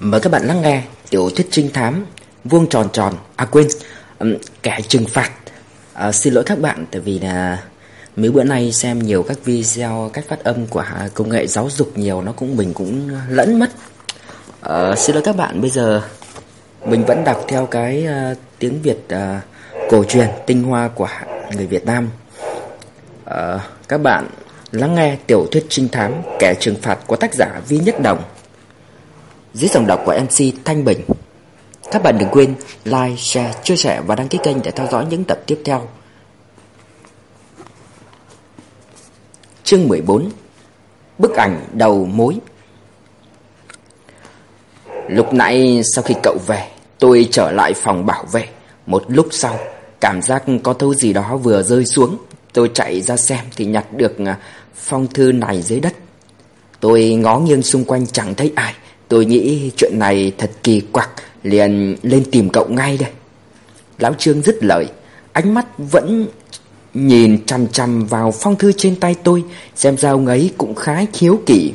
Mời các bạn lắng nghe tiểu thuyết trinh thám Vuông tròn tròn. À quên. Um, Kẻ trừng phạt. À, Xin lỗi các bạn tại vì là Mấy bữa nay xem nhiều các video cách phát âm của công nghệ giáo dục nhiều Nó cũng mình cũng lẫn mất. À, Xin lỗi các bạn bây giờ Mình vẫn đọc theo cái uh, tiếng Việt uh, cổ truyền tinh hoa của người Việt Nam. À, Các bạn lắng nghe tiểu thuyết trinh thám Kẻ trừng phạt của tác giả Vi Nhất Đồng dưới dòng đọc của MC Thanh Bình. Các bạn đừng quên like, share, chia sẻ và đăng ký kênh để theo dõi những tập tiếp theo. Chương 14 Bức ảnh đầu mối. Lúc nãy sau khi cậu về Tôi trở lại phòng bảo vệ. Một lúc sau Cảm giác có thứ gì đó vừa rơi xuống. Tôi chạy ra xem thì nhặt được à, phong thư này dưới đất. Tôi ngó nghiêng xung quanh chẳng thấy ai. Tôi nghĩ chuyện này thật kỳ quặc, Liền lên tìm cậu ngay đây. Lão Trương dứt lời, Ánh mắt vẫn nhìn chằm chằm vào phong thư trên tay tôi, Xem ra ông ấy cũng khá khiếu kỳ.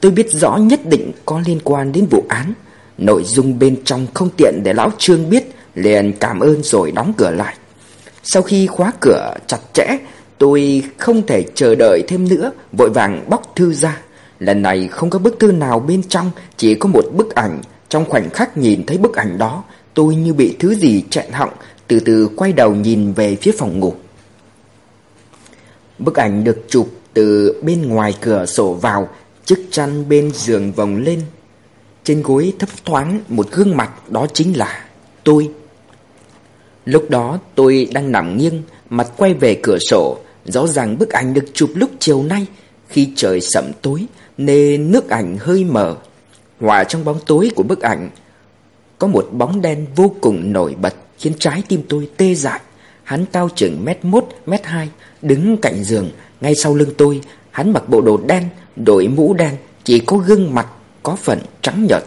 Tôi biết rõ nhất định có liên quan đến vụ án. Nội dung bên trong không tiện để Lão Trương biết, Liền cảm ơn rồi đóng cửa lại. Sau khi khóa cửa chặt chẽ, Tôi không thể chờ đợi thêm nữa, Vội vàng bóc thư ra. Lần này không có bức thư nào bên trong, Chỉ có một bức ảnh. Trong khoảnh khắc nhìn thấy bức ảnh đó, Tôi như bị thứ gì chẹn họng, Từ từ quay đầu nhìn về phía phòng ngủ. Bức ảnh được chụp từ bên ngoài cửa sổ vào, Chiếc chăn bên giường vòng lên. Trên gối thấp thoáng một gương mặt, Đó chính là tôi. Lúc đó tôi đang nằm nghiêng, Mặt quay về cửa sổ. Rõ ràng bức ảnh được chụp lúc chiều nay, Khi trời sẩm tối nên nước ảnh hơi mờ. Hòa trong bóng tối của bức ảnh có một bóng đen vô cùng nổi bật khiến trái tim tôi tê dại. Hắn cao chừng mét mốt, mét hai, đứng cạnh giường, ngay sau lưng tôi. Hắn mặc bộ đồ đen, đội mũ đen, chỉ có gương mặt có phần trắng nhợt.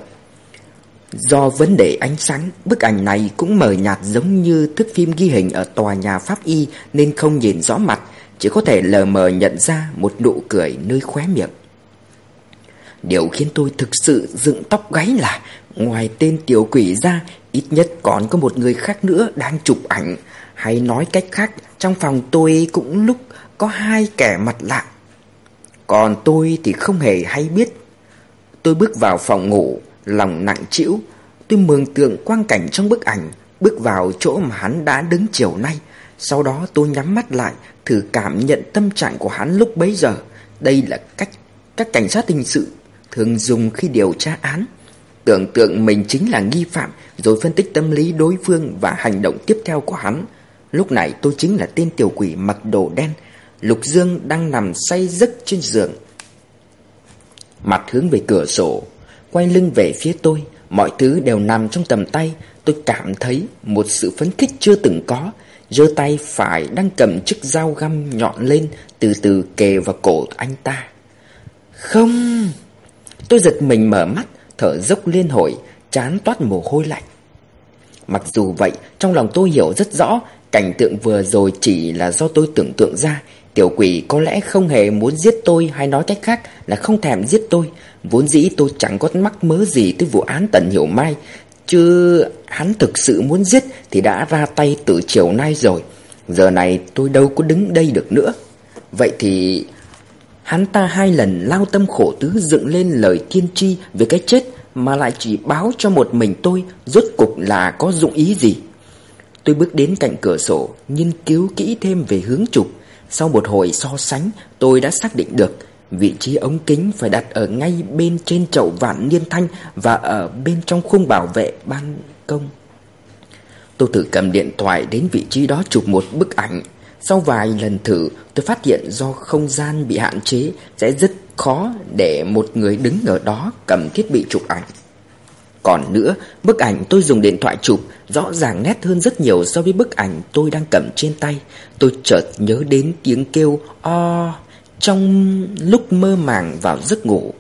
Do vấn đề ánh sáng, bức ảnh này cũng mờ nhạt giống như thước phim ghi hình ở tòa nhà Pháp Y nên không nhìn rõ mặt, chỉ có thể lờ mờ nhận ra một nụ cười nơi khóe miệng. Điều khiến tôi thực sự dựng tóc gáy là, Ngoài tên tiểu quỷ ra, Ít nhất còn có một người khác nữa đang chụp ảnh. Hay nói cách khác, Trong phòng tôi cũng lúc có hai kẻ mặt lạ. Còn tôi thì không hề hay biết. Tôi bước vào phòng ngủ, Lòng nặng trĩu. Tôi mường tượng quang cảnh trong bức ảnh, Bước vào chỗ mà hắn đã đứng chiều nay. Sau đó tôi nhắm mắt lại, Thử cảm nhận tâm trạng của hắn lúc bấy giờ. Đây là cách các cảnh sát hình sự thường dùng khi điều tra án. Tưởng tượng mình chính là nghi phạm rồi phân tích tâm lý đối phương và hành động tiếp theo của hắn. Lúc này tôi chính là tên tiểu quỷ mặc đồ đen. Lục Dương đang nằm say giấc trên giường. Mặt hướng về cửa sổ, quay lưng về phía tôi. Mọi thứ đều nằm trong tầm tay. Tôi cảm thấy một sự phấn khích chưa từng có. giơ tay phải đang cầm chiếc dao găm nhọn lên từ từ kề vào cổ anh ta. Không... Tôi giật mình mở mắt, thở dốc liên hồi, chán toát mồ hôi lạnh. Mặc dù vậy, trong lòng tôi hiểu rất rõ, cảnh tượng vừa rồi chỉ là do tôi tưởng tượng ra. Tiểu quỷ có lẽ không hề muốn giết tôi hay nói cách khác là không thèm giết tôi. Vốn dĩ tôi chẳng có mắc mớ gì tới vụ án Tần Hiểu Mai. Chứ hắn thực sự muốn giết thì đã ra tay từ chiều nay rồi. Giờ này tôi đâu có đứng đây được nữa. Vậy thì Hắn ta hai lần lao tâm khổ tứ dựng lên lời thiên tri về cái chết mà lại chỉ báo cho một mình tôi rốt cục là có dụng ý gì. Tôi bước đến cạnh cửa sổ, nghiên cứu kỹ thêm về hướng chụp. Sau một hồi so sánh, tôi đã xác định được vị trí ống kính phải đặt ở ngay bên trên chậu vạn niên thanh và ở bên trong khung bảo vệ ban công. Tôi thử cầm điện thoại đến vị trí đó chụp một bức ảnh sau vài lần thử, tôi phát hiện do không gian bị hạn chế sẽ rất khó để một người đứng ở đó cầm thiết bị chụp ảnh. Còn nữa, bức ảnh tôi dùng điện thoại chụp rõ ràng nét hơn rất nhiều so với bức ảnh tôi đang cầm trên tay. Tôi chợt nhớ đến tiếng kêu o trong lúc mơ màng vào giấc ngủ.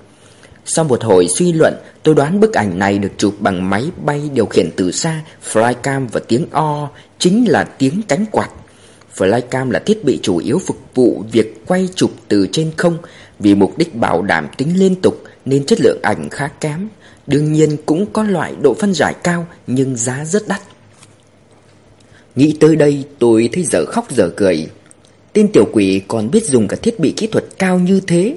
Sau một hồi suy luận, tôi đoán bức ảnh này được chụp bằng máy bay điều khiển từ xa, flycam và tiếng o chính là tiếng cánh quạt. Flycam là thiết bị chủ yếu phục vụ việc quay chụp từ trên không vì mục đích bảo đảm tính liên tục nên chất lượng ảnh khá kém. Đương nhiên cũng có loại độ phân giải cao nhưng giá rất đắt. Nghĩ tới đây tôi thấy giờ khóc giờ cười. Tên tiểu quỷ còn biết dùng cả thiết bị kỹ thuật cao như thế.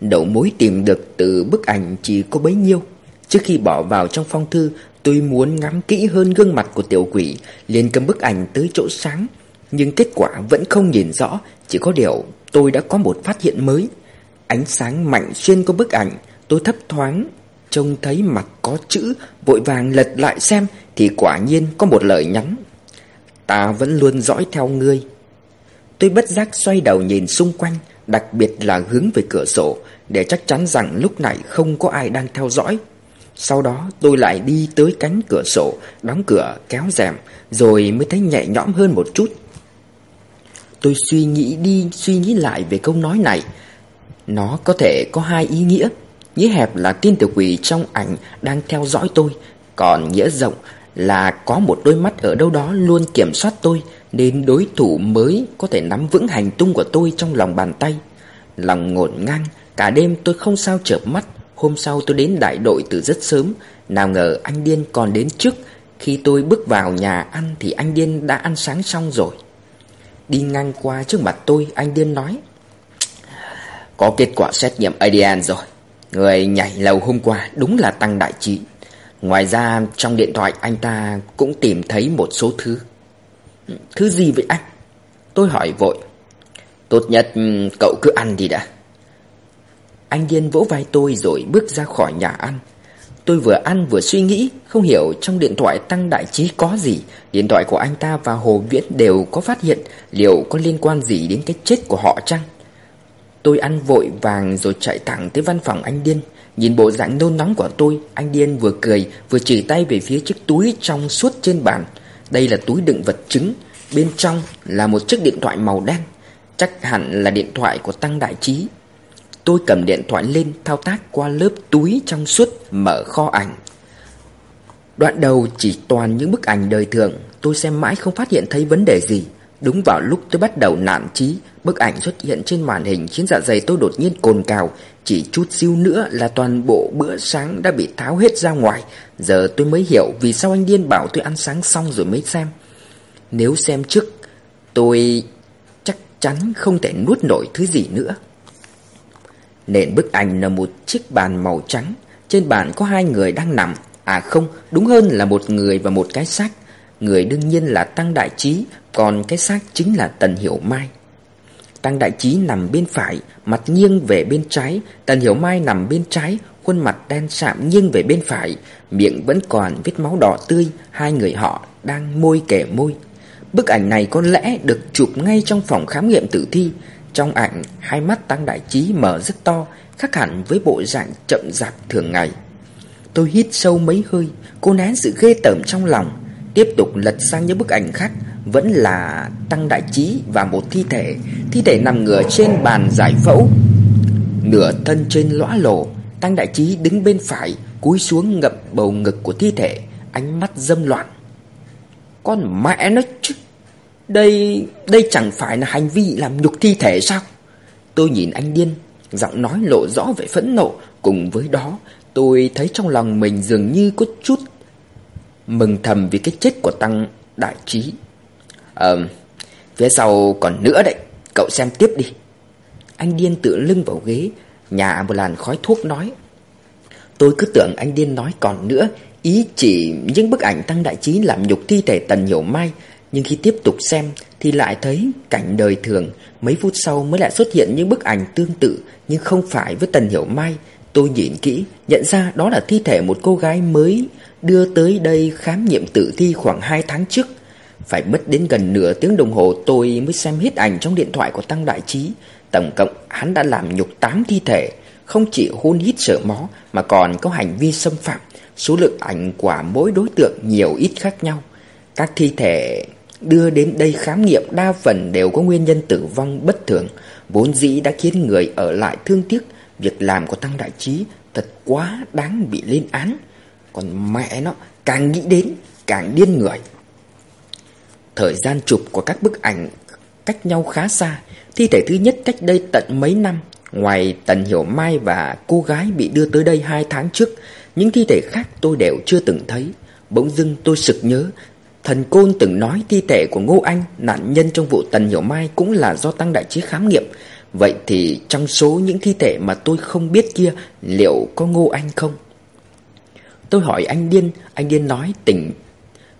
Đầu mối tìm được từ bức ảnh chỉ có bấy nhiêu. Trước khi bỏ vào trong phong thư, tôi muốn ngắm kỹ hơn gương mặt của tiểu quỷ, liền cầm bức ảnh tới chỗ sáng. Nhưng kết quả vẫn không nhìn rõ, chỉ có điều tôi đã có một phát hiện mới. Ánh sáng mạnh xuyên qua bức ảnh, tôi thấp thoáng trông thấy mặt có chữ, vội vàng lật lại xem thì quả nhiên có một lời nhắn. Ta vẫn luôn dõi theo ngươi. Tôi bất giác xoay đầu nhìn xung quanh, đặc biệt là hướng về cửa sổ để chắc chắn rằng lúc này không có ai đang theo dõi. Sau đó tôi lại đi tới cánh cửa sổ, đóng cửa, kéo rèm, rồi mới thấy nhẹ nhõm hơn một chút. Tôi suy nghĩ đi, suy nghĩ lại về câu nói này. Nó có thể có hai ý nghĩa. Nghĩa hẹp là tiên tử quỷ trong ảnh đang theo dõi tôi, còn nghĩa rộng là có một đôi mắt ở đâu đó luôn kiểm soát tôi, nên đối thủ mới có thể nắm vững hành tung của tôi trong lòng bàn tay. Lòng ngổn ngang, cả đêm tôi không sao chợp mắt, hôm sau tôi đến đại đội từ rất sớm, nào ngờ anh Điên còn đến trước, khi tôi bước vào nhà ăn thì anh Điên đã ăn sáng xong rồi. Đi ngang qua trước mặt tôi, anh Điên nói. Có kết quả xét nghiệm ADN rồi. Người nhảy lầu hôm qua đúng là Tăng Đại Trí Ngoài ra trong điện thoại anh ta cũng tìm thấy một số thứ. Thứ gì vậy anh? Tôi hỏi vội. Tốt nhất ừ, cậu cứ ăn đi đã. Anh Điên vỗ vai tôi rồi bước ra khỏi nhà ăn. Tôi vừa ăn vừa suy nghĩ, Không hiểu trong điện thoại Tăng Đại Trí có gì. Điện thoại của anh ta và Hồ Viễn đều có phát hiện Liệu có liên quan gì đến cái chết của họ chăng? Tôi ăn vội vàng rồi chạy thẳng tới văn phòng anh Điên. Nhìn bộ dạng nôn nóng của tôi, Anh Điên vừa cười, vừa chỉ tay về phía chiếc túi trong suốt trên bàn. Đây là túi đựng vật chứng, Bên trong là một chiếc điện thoại màu đen, Chắc hẳn là điện thoại của Tăng Đại Trí. Tôi cầm điện thoại lên thao tác qua lớp túi trong suốt mở kho ảnh. Đoạn đầu chỉ toàn những bức ảnh đời thường Tôi xem mãi không phát hiện thấy vấn đề gì. Đúng vào lúc tôi bắt đầu nản chí, Bức ảnh xuất hiện trên màn hình khiến dạ dày tôi đột nhiên cồn cào. Chỉ chút xíu nữa là toàn bộ bữa sáng đã bị tháo hết ra ngoài. Giờ tôi mới hiểu vì sao anh Điên bảo tôi ăn sáng xong rồi mới xem. Nếu xem trước tôi chắc chắn không thể nuốt nổi thứ gì nữa. Nền bức ảnh là một chiếc bàn màu trắng. Trên bàn có hai người đang nằm. À không, đúng hơn là một người và một cái xác. Người đương nhiên là Tăng Đại Trí Còn cái xác chính là Tần Hiểu Mai. Tăng Đại Trí nằm bên phải Mặt nghiêng về bên trái. Tần Hiểu Mai nằm bên trái Khuôn mặt đen sạm nghiêng về bên phải. Miệng vẫn còn vết máu đỏ tươi Hai người họ đang môi kẻ môi. Bức ảnh này có lẽ được chụp ngay trong phòng khám nghiệm tử thi. Trong ảnh, Hai mắt Tăng Đại Trí mở rất to, Khác hẳn với bộ dạng chậm rạp thường ngày. Tôi hít sâu mấy hơi Cô nén sự ghê tởm trong lòng. Tiếp tục lật sang những bức ảnh khác, Vẫn là Tăng Đại Trí và một thi thể Thi thể nằm ngửa trên bàn giải phẫu. Nửa thân trên lõa lồ, Tăng Đại Trí đứng bên phải, Cúi xuống ngập bầu ngực của thi thể, Ánh mắt dâm loạn. Con mẹ nó chứ! Đây đây chẳng phải là hành vi làm nhục thi thể sao? Tôi nhìn anh điên, Giọng nói lộ rõ vẻ phẫn nộ. Cùng với đó, tôi thấy trong lòng mình dường như có chút Mừng thầm vì cái chết của Tăng Đại Trí. Ờ Phía sau còn nữa đấy, Cậu xem tiếp đi. Anh điên tựa lưng vào ghế, Nhà một làn khói thuốc nói. Tôi cứ tưởng anh điên nói còn nữa, Ý chỉ những bức ảnh Tăng Đại Trí làm nhục thi thể Tần Hiểu Mai. Nhưng khi tiếp tục xem Thì lại thấy cảnh đời thường Mấy phút sau mới lại xuất hiện những bức ảnh tương tự Nhưng không phải với Tần Hiểu Mai Tôi nhìn kỹ Nhận ra đó là thi thể một cô gái mới đưa tới đây khám nghiệm tử thi khoảng 2 tháng trước. Phải mất đến gần nửa tiếng đồng hồ tôi mới xem hết ảnh trong điện thoại của Tăng Đại Trí. Tổng cộng hắn đã làm nhục 8 thi thể, không chỉ hôn hít sợ mó mà còn có hành vi xâm phạm. Số lượng ảnh của mỗi đối tượng nhiều ít khác nhau. Các thi thể đưa đến đây khám nghiệm đa phần đều có nguyên nhân tử vong bất thường, vốn dĩ đã khiến người ở lại thương tiếc. Việc làm của Tăng Đại Trí thật quá đáng bị lên án. Còn mẹ nó càng nghĩ đến càng điên người Thời gian chụp của các bức ảnh cách nhau khá xa Thi thể thứ nhất cách đây tận mấy năm Ngoài Tần Hiểu Mai và cô gái bị đưa tới đây hai tháng trước Những thi thể khác tôi đều chưa từng thấy Bỗng dưng tôi sực nhớ Thần Côn từng nói thi thể của Ngô Anh, Nạn nhân trong vụ Tần Hiểu Mai Cũng là do Tăng Đại Trí khám nghiệm. Vậy thì trong số những thi thể mà tôi không biết kia, Liệu có Ngô Anh không? Tôi hỏi anh Điên Anh Điên nói tỉnh,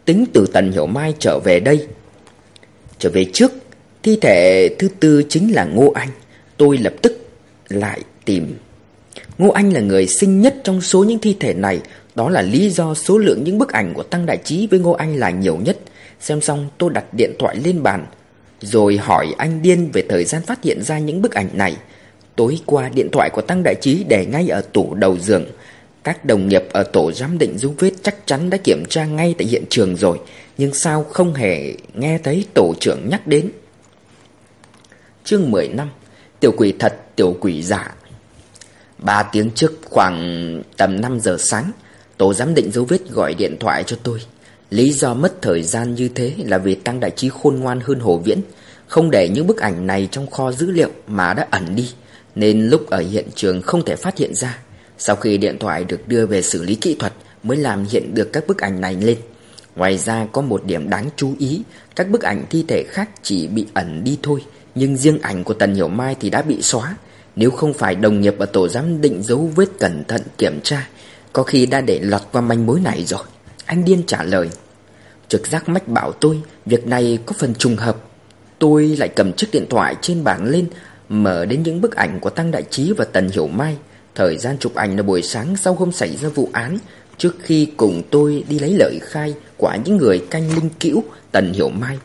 Tính từ Tần Hiểu Mai trở về đây. Trở về trước, Thi thể thứ tư chính là Ngô Anh. Tôi lập tức lại tìm. Ngô Anh là người sinh nhất trong số những thi thể này đó là lý do số lượng những bức ảnh của Tăng Đại Trí với Ngô Anh là nhiều nhất. Xem xong tôi đặt điện thoại lên bàn Rồi hỏi anh Điên về thời gian phát hiện ra những bức ảnh này. Tối qua điện thoại của Tăng Đại Trí để ngay ở tủ đầu giường. Các đồng nghiệp ở tổ giám định dấu vết chắc chắn đã kiểm tra ngay tại hiện trường rồi Nhưng sao không hề nghe thấy tổ trưởng nhắc đến. Chương 10 năm Tiểu quỷ thật, tiểu quỷ giả. Ba tiếng trước khoảng tầm 5 giờ sáng Tổ giám định dấu vết gọi điện thoại cho tôi. Lý do mất thời gian như thế là vì Tăng Đại Trí khôn ngoan hơn Hồ Viễn. Không để những bức ảnh này trong kho dữ liệu mà đã ẩn đi, Nên lúc ở hiện trường không thể phát hiện ra. Sau khi điện thoại được đưa về xử lý kỹ thuật, Mới làm hiện được các bức ảnh này lên. Ngoài ra có một điểm đáng chú ý, Các bức ảnh thi thể khác chỉ bị ẩn đi thôi, Nhưng riêng ảnh của Tần Hiểu Mai thì đã bị xóa. Nếu không phải đồng nghiệp ở tổ giám định dấu vết cẩn thận kiểm tra có khi đã để lọt qua manh mối này rồi. Anh điên trả lời. Trực giác mách bảo tôi, Việc này có phần trùng hợp. Tôi lại cầm chiếc điện thoại trên bảng lên, Mở đến những bức ảnh của Tăng Đại Trí và Tần Hiểu Mai. Thời gian chụp ảnh là buổi sáng sau hôm xảy ra vụ án. Trước khi cùng tôi đi lấy lời khai Của những người canh linh cữu, Tần Hiểu Mai.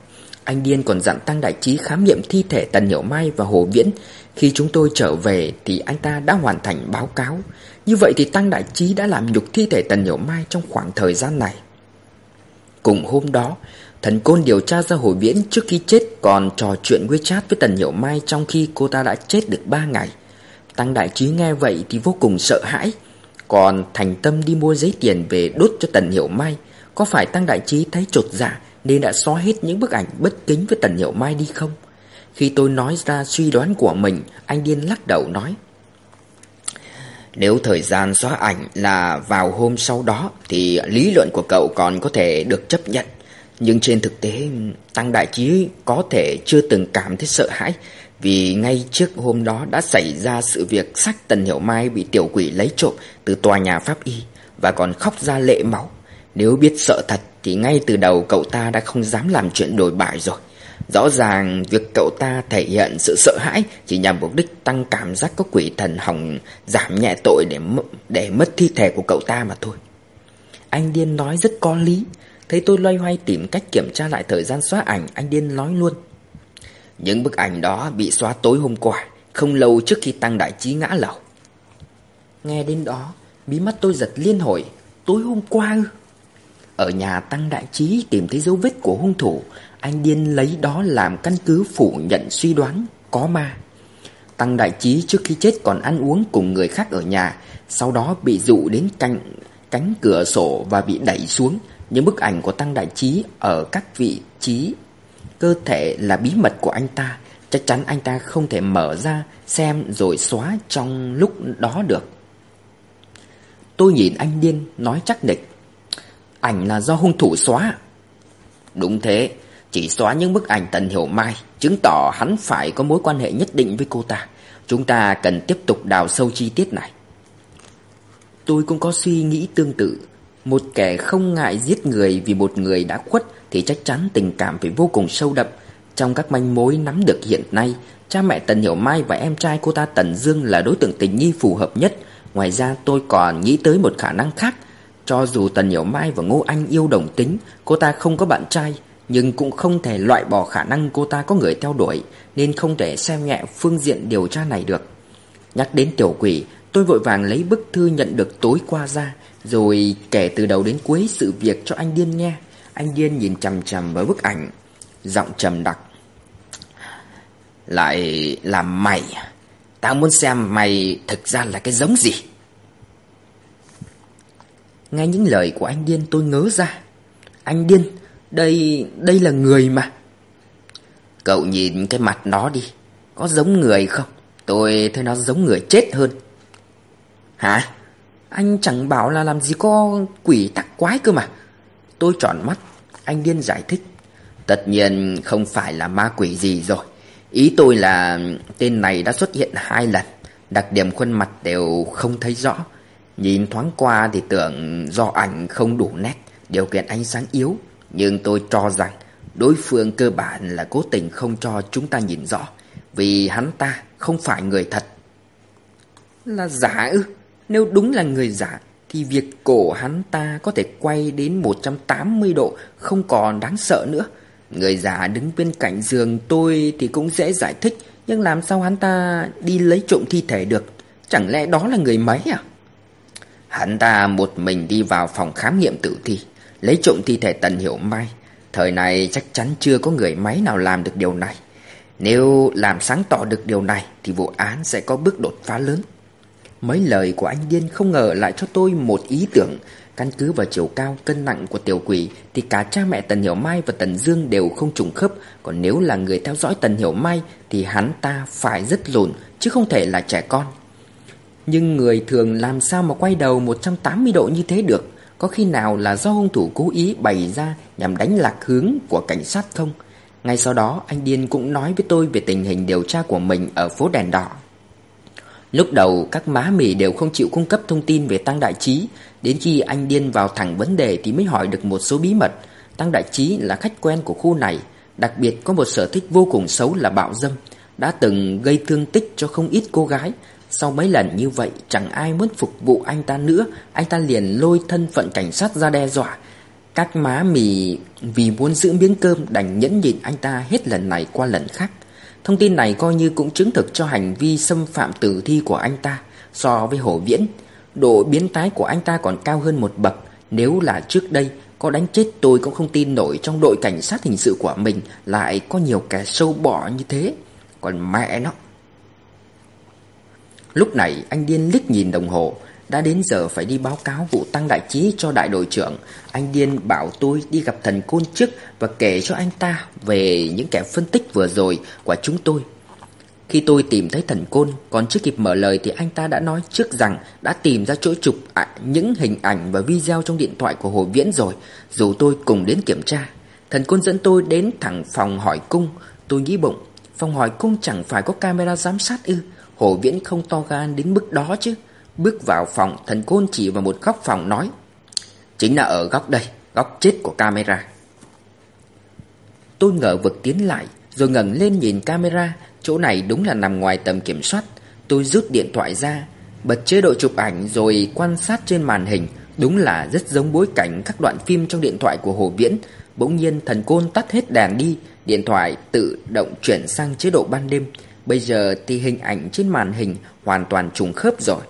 Anh Điên còn dặn Tăng Đại Trí khám nghiệm thi thể Tần Hiểu Mai và Hồ Viễn. Khi chúng tôi trở về thì anh ta đã hoàn thành báo cáo. Như vậy thì Tăng Đại Trí đã làm nhục thi thể Tần Hiểu Mai trong khoảng thời gian này. Cùng hôm đó, thần côn điều tra ra hồi viễn trước khi chết còn trò chuyện WeChat với Tần Hiểu Mai trong khi cô ta đã chết được 3 ngày. Tăng Đại Trí nghe vậy thì vô cùng sợ hãi, còn thành tâm đi mua giấy tiền về đốt cho Tần Hiểu Mai. Có phải Tăng Đại Trí thấy trột dạ nên đã xóa hết những bức ảnh bất kính với Tần Hiểu Mai đi không? Khi tôi nói ra suy đoán của mình Anh Điên lắc đầu nói nếu thời gian xóa ảnh là vào hôm sau đó, Thì lý luận của cậu còn có thể được chấp nhận. Nhưng trên thực tế, Tăng Đại Trí có thể chưa từng cảm thấy sợ hãi, Vì ngay trước hôm đó đã xảy ra sự việc sách Tần Hiểu Mai bị tiểu quỷ lấy trộm từ tòa nhà Pháp Y Và còn khóc ra lệ máu. Nếu biết sợ thật, thì ngay từ đầu cậu ta đã không dám làm chuyện đổi bại rồi. Rõ ràng việc cậu ta thể hiện sự sợ hãi chỉ nhằm mục đích tăng cảm giác có quỷ thần hỏng giảm nhẹ tội để để mất thi thể của cậu ta mà thôi. Anh Điên nói rất có lý. Thấy tôi loay hoay tìm cách kiểm tra lại thời gian xóa ảnh, anh Điên nói luôn. Những bức ảnh đó bị xóa tối hôm qua, không lâu trước khi Tăng Đại Trí ngã lầu. Nghe đến đó, bí mắt tôi giật liên hồi, tối hôm qua ư? Ở nhà Tăng Đại Trí tìm thấy dấu vết của hung thủ, anh Điên lấy đó làm căn cứ phủ nhận suy đoán có ma. Tăng Đại Trí trước khi chết còn ăn uống cùng người khác ở nhà, sau đó bị dụ đến cạnh cánh cửa sổ và bị đẩy xuống. Những bức ảnh của Tăng Đại Trí ở các vị trí cơ thể là bí mật của anh ta, chắc chắn anh ta không thể mở ra xem rồi xóa trong lúc đó được. Tôi nhìn anh Điên nói chắc địch. Ảnh là do hung thủ xóa. Đúng thế, chỉ xóa những bức ảnh Tần Hiểu Mai, Chứng tỏ hắn phải có mối quan hệ nhất định với cô ta. Chúng ta cần tiếp tục đào sâu chi tiết này. Tôi cũng có suy nghĩ tương tự. Một kẻ không ngại giết người vì một người đã khuất Thì chắc chắn tình cảm phải vô cùng sâu đậm. Trong các manh mối nắm được hiện nay, Cha mẹ Tần Hiểu Mai và em trai cô ta Tần Dương là đối tượng tình nghi phù hợp nhất. Ngoài ra, tôi còn nghĩ tới một khả năng khác. Cho dù Tần Hiểu Mai và Ngô Anh yêu đồng tính, Cô ta không có bạn trai nhưng cũng không thể loại bỏ khả năng cô ta có người theo đuổi, Nên không thể xem nhẹ phương diện điều tra này được. Nhắc đến tiểu quỷ, Tôi vội vàng lấy bức thư nhận được tối qua ra, Rồi kể từ đầu đến cuối sự việc cho anh Điên nghe. Anh Điên nhìn chằm chằm vào bức ảnh, Giọng trầm đặc. Lại là mày, Tao muốn xem mày thực ra là cái giống gì? Nghe những lời của anh Điên tôi ngớ ra. Anh Điên đây, đây là người mà. Cậu nhìn cái mặt nó đi, có giống người không? Tôi thấy nó giống người chết hơn. Hả? Anh chẳng bảo là làm gì có quỷ tắc quái cơ mà Tôi tròn mắt Anh điên giải thích Tất nhiên không phải là ma quỷ gì rồi Ý tôi là tên này đã xuất hiện hai lần Đặc điểm khuôn mặt đều không thấy rõ Nhìn thoáng qua thì tưởng do ảnh không đủ nét Điều kiện ánh sáng yếu nhưng tôi cho rằng đối phương cơ bản là cố tình không cho chúng ta nhìn rõ, Vì hắn ta không phải người thật. Là giả ư? Nếu đúng là người giả, Thì việc cổ hắn ta có thể quay đến 180 độ Không còn đáng sợ nữa. Người già đứng bên cạnh giường tôi thì cũng dễ giải thích, Nhưng làm sao hắn ta đi lấy trộm thi thể được? Chẳng lẽ đó là người máy à? Hắn ta một mình đi vào phòng khám nghiệm tử thi. Lấy trộm thi thể Tần Hiểu Mai. Thời này chắc chắn chưa có người máy nào làm được điều này. Nếu làm sáng tỏ được điều này, Thì vụ án sẽ có bước đột phá lớn. Mấy lời của anh Điên không ngờ lại cho tôi một ý tưởng. Căn cứ vào chiều cao, cân nặng của tiểu quỷ, Thì cả cha mẹ Tần Hiểu Mai và Tần Dương đều không trùng khớp. Còn nếu là người theo dõi Tần Hiểu Mai, Thì hắn ta phải rất lùn, Chứ không thể là trẻ con. Nhưng người thường làm sao mà quay đầu 180 độ như thế được? Có khi nào là do hung thủ cố ý bày ra Nhằm đánh lạc hướng của cảnh sát không? Ngay sau đó, anh Điên cũng nói với tôi Về tình hình điều tra của mình ở phố đèn đỏ. Lúc đầu, các má mì đều không chịu cung cấp thông tin về Tăng Đại Trí Đến khi anh điên vào thẳng vấn đề thì mới hỏi được một số bí mật. Tăng Đại Trí là khách quen của khu này. Đặc biệt có một sở thích vô cùng xấu là bạo dâm. Đã từng gây thương tích cho không ít cô gái. Sau mấy lần như vậy, chẳng ai muốn phục vụ anh ta nữa. Anh ta liền lôi thân phận cảnh sát ra đe dọa. Các má mì vì muốn giữ miếng cơm đành nhẫn nhịn anh ta hết lần này qua lần khác. Thông tin này coi như cũng chứng thực cho hành vi xâm phạm tử thi của anh ta. So với Hồ Viễn, Độ biến thái của anh ta còn cao hơn một bậc. Nếu là trước đây, Có đánh chết tôi cũng không tin nổi Trong đội cảnh sát hình sự của mình Lại có nhiều kẻ sâu bọ như thế. Còn mẹ nó. Lúc này, anh điên liếc nhìn đồng hồ. Đã đến giờ phải đi báo cáo vụ tăng đại trí cho đại đội trưởng. Anh Điên bảo tôi đi gặp thần côn trước Và kể cho anh ta về những kẻ phân tích vừa rồi của chúng tôi. Khi tôi tìm thấy thần côn, Còn chưa kịp mở lời thì anh ta đã nói trước rằng Đã tìm ra chỗ chụp những hình ảnh và video trong điện thoại của Hồ Viễn rồi. Dù tôi cùng đến kiểm tra, Thần côn dẫn tôi đến thẳng phòng hỏi cung. Tôi nghĩ bụng, Phòng hỏi cung chẳng phải có camera giám sát ư? Hồ Viễn không to gan đến mức đó chứ. Bước vào phòng, Thần Côn chỉ vào một góc phòng nói, Chính là ở góc đây, Góc chết của camera. Tôi ngờ vực tiến lại, Rồi ngẩng lên nhìn camera. Chỗ này đúng là nằm ngoài tầm kiểm soát. Tôi rút điện thoại ra, Bật chế độ chụp ảnh rồi quan sát trên màn hình. Đúng là rất giống bối cảnh các đoạn phim trong điện thoại của Hồ Viễn. Bỗng nhiên thần côn tắt hết đèn đi, Điện thoại tự động chuyển sang chế độ ban đêm. Bây giờ thì hình ảnh trên màn hình hoàn toàn trùng khớp rồi.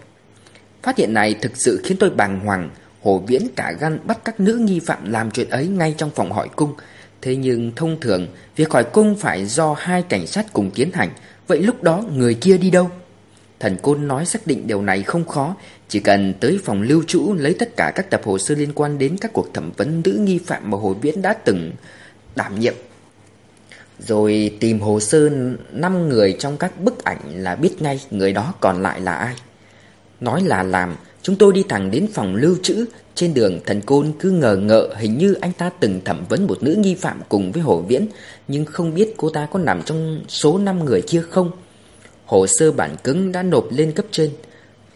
Phát hiện này thực sự khiến tôi bàng hoàng, Hồ Viễn cả gan bắt các nữ nghi phạm làm chuyện ấy ngay trong phòng hỏi cung. Thế nhưng thông thường, Việc hỏi cung phải do hai cảnh sát cùng tiến hành. Vậy lúc đó người kia đi đâu? Thần Côn nói xác định điều này không khó. Chỉ cần tới phòng lưu trữ lấy tất cả các tập hồ sơ liên quan đến các cuộc thẩm vấn nữ nghi phạm mà Hồ Viễn đã từng đảm nhiệm. Rồi tìm hồ sơ 5 người trong các bức ảnh là biết ngay người đó còn lại là ai. Nói là làm, Chúng tôi đi thẳng đến phòng lưu trữ. Trên đường, thần côn cứ ngờ ngợ, Hình như anh ta từng thẩm vấn một nữ nghi phạm Cùng với Hồ Viễn, Nhưng không biết cô ta có nằm trong số 5 người kia không. Hồ sơ bản cứng đã nộp lên cấp trên.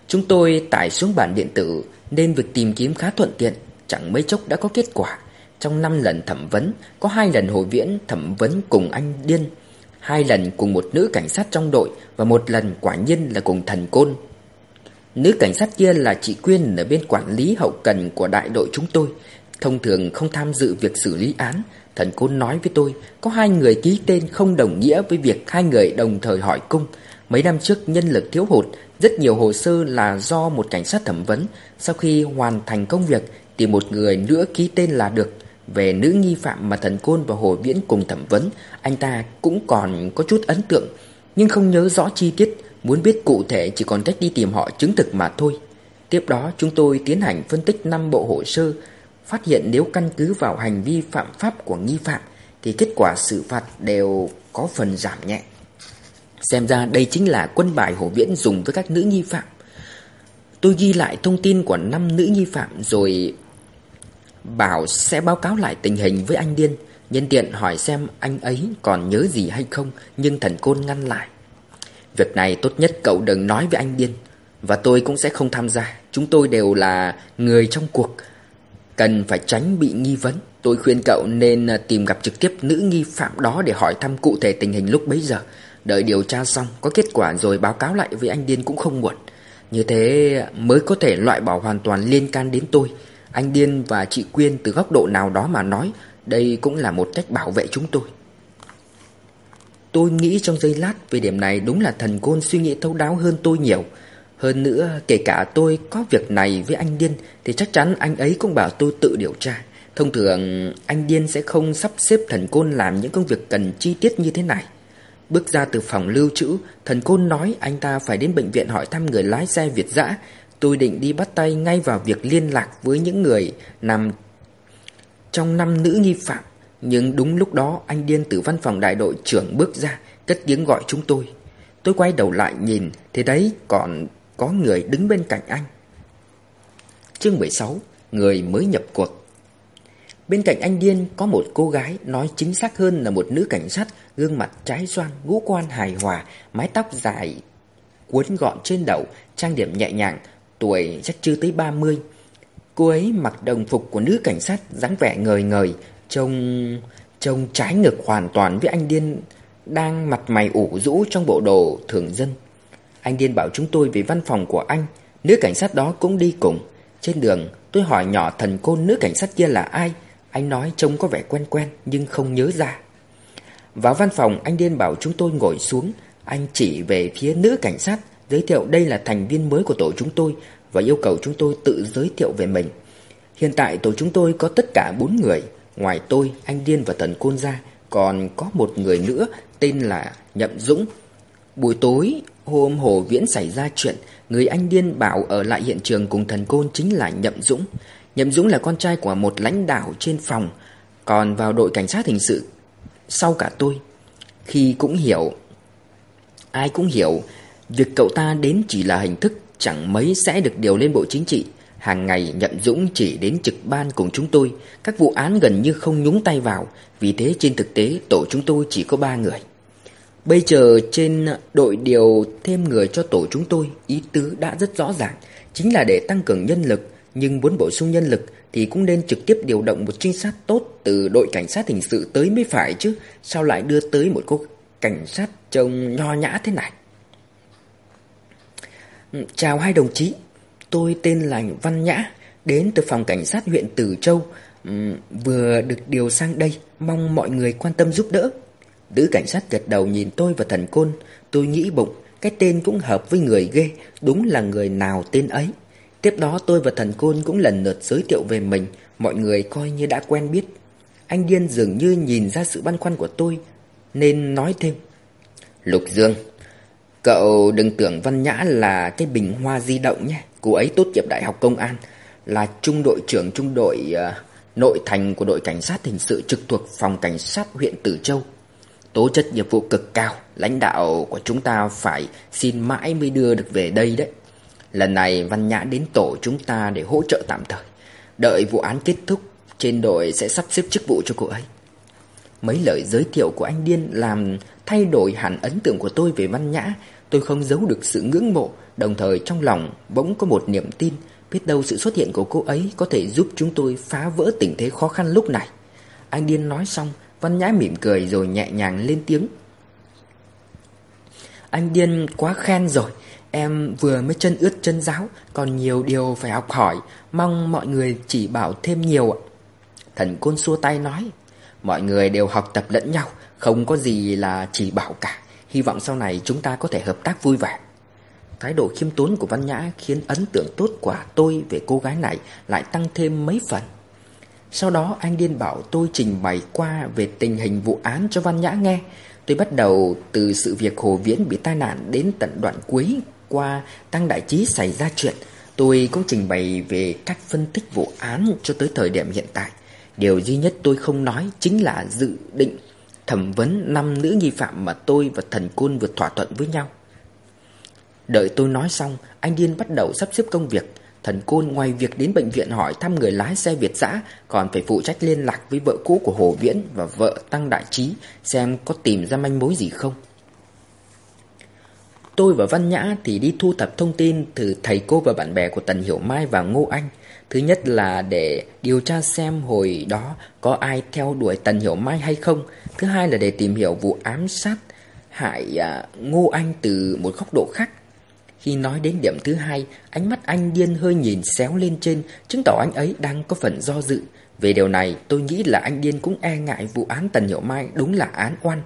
Chúng tôi tải xuống bản điện tử, Nên việc tìm kiếm khá thuận tiện, Chẳng mấy chốc đã có kết quả. Trong 5 lần thẩm vấn, Có hai lần Hồ Viễn thẩm vấn cùng anh Điên, Hai lần cùng một nữ cảnh sát trong đội Và một lần quả nhiên là cùng thần côn. Nữ cảnh sát kia là chị Quyên ở bên quản lý hậu cần của đại đội chúng tôi, Thông thường không tham dự việc xử lý án. Thần Côn nói với tôi, Có hai người ký tên không đồng nghĩa với việc hai người đồng thời hỏi cung. Mấy năm trước nhân lực thiếu hụt, Rất nhiều hồ sơ là do một cảnh sát thẩm vấn. Sau khi hoàn thành công việc Thì một người nữa ký tên là được. Về nữ nghi phạm mà thần Côn và Hồ Viễn cùng thẩm vấn, Anh ta cũng còn có chút ấn tượng, Nhưng không nhớ rõ chi tiết, Muốn biết cụ thể chỉ còn cách đi tìm họ chứng thực mà thôi. Tiếp đó, chúng tôi tiến hành phân tích năm bộ hồ sơ, Phát hiện nếu căn cứ vào hành vi phạm pháp của nghi phạm, Thì kết quả xử phạt đều có phần giảm nhẹ. Xem ra đây chính là quân bài Hồ viễn dùng với các nữ nghi phạm. Tôi ghi lại thông tin của năm nữ nghi phạm rồi bảo sẽ báo cáo lại tình hình với anh Điên. Nhân tiện hỏi xem anh ấy còn nhớ gì hay không, nhưng thần côn ngăn lại. Việc này tốt nhất cậu đừng nói với anh Điên, và tôi cũng sẽ không tham gia. Chúng tôi đều là người trong cuộc, cần phải tránh bị nghi vấn. Tôi khuyên cậu nên à, tìm gặp trực tiếp nữ nghi phạm đó để hỏi thăm cụ thể tình hình lúc bấy giờ. Đợi điều tra xong, có kết quả rồi báo cáo lại với anh Điên cũng không muộn. Như thế mới có thể loại bỏ hoàn toàn liên can đến tôi. Anh Điên và chị Quyên từ góc độ nào đó mà nói, đây cũng là một cách bảo vệ chúng tôi. Tôi nghĩ trong giây lát về điểm này đúng là thần côn suy nghĩ thấu đáo hơn tôi nhiều. Hơn nữa, kể cả tôi có việc này với anh Điên thì chắc chắn anh ấy cũng bảo tôi tự điều tra. Thông thường, anh Điên sẽ không sắp xếp thần côn làm những công việc cần chi tiết như thế này. Bước ra từ phòng lưu trữ, thần côn nói anh ta phải đến bệnh viện hỏi thăm người lái xe Việt dã. Tôi định đi bắt tay ngay vào việc liên lạc với những người nằm trong năm nữ nghi phạm. Nhưng đúng lúc đó anh Điên từ văn phòng đại đội trưởng bước ra, cất tiếng gọi chúng tôi. Tôi quay đầu lại nhìn, thì đấy còn có người đứng bên cạnh anh. Chương 16, người mới nhập cuộc. Bên cạnh anh Điên có một cô gái, nói chính xác hơn là một nữ cảnh sát, gương mặt trái xoan, ngũ quan hài hòa, mái tóc dài cuốn gọn trên đầu, trang điểm nhẹ nhàng, tuổi chắc chưa tới 30. Cô ấy mặc đồng phục của nữ cảnh sát, dáng vẻ ngời ngời, trông trông trái ngược hoàn toàn với anh Điên đang mặt mày ủ rũ trong bộ đồ thường dân. Anh Điên bảo chúng tôi về văn phòng của anh, nữ cảnh sát đó cũng đi cùng. Trên đường, tôi hỏi nhỏ thần côn nữ cảnh sát kia là ai, anh nói trông có vẻ quen quen nhưng không nhớ ra. Vào văn phòng, anh Điên bảo chúng tôi ngồi xuống, anh chỉ về phía nữ cảnh sát, giới thiệu đây là thành viên mới của tổ chúng tôi và yêu cầu chúng tôi tự giới thiệu về mình. Hiện tại tổ chúng tôi có tất cả bốn người, ngoài tôi, anh Điên và Tần Côn ra, còn có một người nữa tên là Nhậm Dũng. Buổi tối, hôm Hồ Viễn xảy ra chuyện, người anh Điên bảo ở lại hiện trường cùng thần Côn chính là Nhậm Dũng. Nhậm Dũng là con trai của một lãnh đạo trên phòng, còn vào đội cảnh sát hình sự sau cả tôi. Khi cũng hiểu, ai cũng hiểu, việc cậu ta đến chỉ là hình thức chẳng mấy sẽ được điều lên bộ chính trị. Hàng ngày nhận Dũng chỉ đến trực ban cùng chúng tôi, các vụ án gần như không nhúng tay vào, vì thế trên thực tế tổ chúng tôi chỉ có ba người. Bây giờ trên đội điều thêm người cho tổ chúng tôi, ý tứ đã rất rõ ràng, chính là để tăng cường nhân lực, nhưng muốn bổ sung nhân lực thì cũng nên trực tiếp điều động một trinh sát tốt từ đội cảnh sát hình sự tới mới phải chứ, sao lại đưa tới một cô cảnh sát trông nho nhã thế này. Ừ, chào hai đồng chí, tôi tên là Văn Nhã, đến từ phòng cảnh sát huyện tử Châu, ừ, vừa được điều sang đây, mong mọi người quan tâm giúp đỡ. Nữ cảnh sát gật đầu nhìn tôi và thần côn, tôi nghĩ bụng, cái tên cũng hợp với người ghê, đúng là người nào tên ấy. Tiếp đó tôi và thần côn cũng lần lượt giới thiệu về mình, mọi người coi như đã quen biết. Anh Điên dường như nhìn ra sự băn khoăn của tôi, nên nói thêm. Lục Dương, cậu đừng tưởng Văn Nhã là cái bình hoa di động nhé. Cô ấy tốt nghiệp đại học công an, là trung đội trưởng trung đội uh, nội thành của đội cảnh sát hình sự trực thuộc phòng cảnh sát huyện Tử Châu. Tố chất nghiệp vụ cực cao, lãnh đạo của chúng ta phải xin mãi mới đưa được về đây đấy. Lần này Văn Nhã đến tổ chúng ta để hỗ trợ tạm thời. Đợi vụ án kết thúc, trên đội sẽ sắp xếp chức vụ cho cô ấy. Mấy lời giới thiệu của anh Điên làm thay đổi hẳn ấn tượng của tôi về Văn Nhã. Tôi không giấu được sự ngưỡng mộ, đồng thời trong lòng bỗng có một niềm tin. Biết đâu sự xuất hiện của cô ấy có thể giúp chúng tôi phá vỡ tình thế khó khăn lúc này. Anh Điên nói xong, Văn Nhã mỉm cười rồi nhẹ nhàng lên tiếng. Anh Điên quá khen rồi, Em vừa mới chân ướt chân giáo, còn nhiều điều phải học hỏi, mong mọi người chỉ bảo thêm nhiều ạ. Thần côn xua tay nói, mọi người đều học tập lẫn nhau, không có gì là chỉ bảo cả. Hy vọng sau này chúng ta có thể hợp tác vui vẻ. Thái độ khiêm tốn của Văn Nhã khiến ấn tượng tốt của tôi về cô gái này lại tăng thêm mấy phần. Sau đó anh điên bảo tôi trình bày qua về tình hình vụ án cho Văn Nhã nghe. Tôi bắt đầu từ sự việc Hồ Viễn bị tai nạn đến tận đoạn cuối qua Tăng Đại Trí xảy ra chuyện, tôi cũng trình bày về cách phân tích vụ án cho tới thời điểm hiện tại. Điều duy nhất tôi không nói chính là dự định thẩm vấn năm nữ nghi phạm mà tôi và thần côn vừa thỏa thuận với nhau. Đợi tôi nói xong, anh Điên bắt đầu sắp xếp công việc. Thần Côn ngoài việc đến bệnh viện hỏi thăm người lái xe Việt giã, còn phải phụ trách liên lạc với vợ cũ của Hồ Viễn và vợ Tăng Đại Trí xem có tìm ra manh mối gì không. Tôi và Văn Nhã thì đi thu thập thông tin từ thầy cô và bạn bè của Tần Hiểu Mai và Ngô Anh. Thứ nhất là để điều tra xem hồi đó có ai theo đuổi Tần Hiểu Mai hay không. Thứ hai là để tìm hiểu vụ ám sát hại à, Ngô Anh từ một góc độ khác. Khi nói đến điểm thứ hai, ánh mắt anh điên hơi nhìn xéo lên trên, chứng tỏ anh ấy đang có phần do dự. Về điều này, tôi nghĩ là anh điên cũng e ngại vụ án Tần Hiểu Mai đúng là án oan.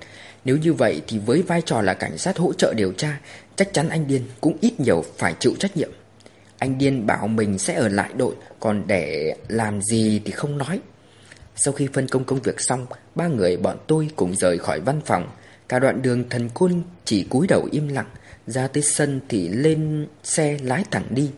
Nếu như vậy thì với vai trò là cảnh sát hỗ trợ điều tra, chắc chắn anh điên cũng ít nhiều phải chịu trách nhiệm. Anh điên bảo mình sẽ ở lại đội, còn để làm gì thì không nói. Sau khi phân công công việc xong, ba người bọn tôi cùng rời khỏi văn phòng. Cả đoạn đường thần côn chỉ cúi đầu im lặng, ra tới sân thì lên xe lái thẳng đi.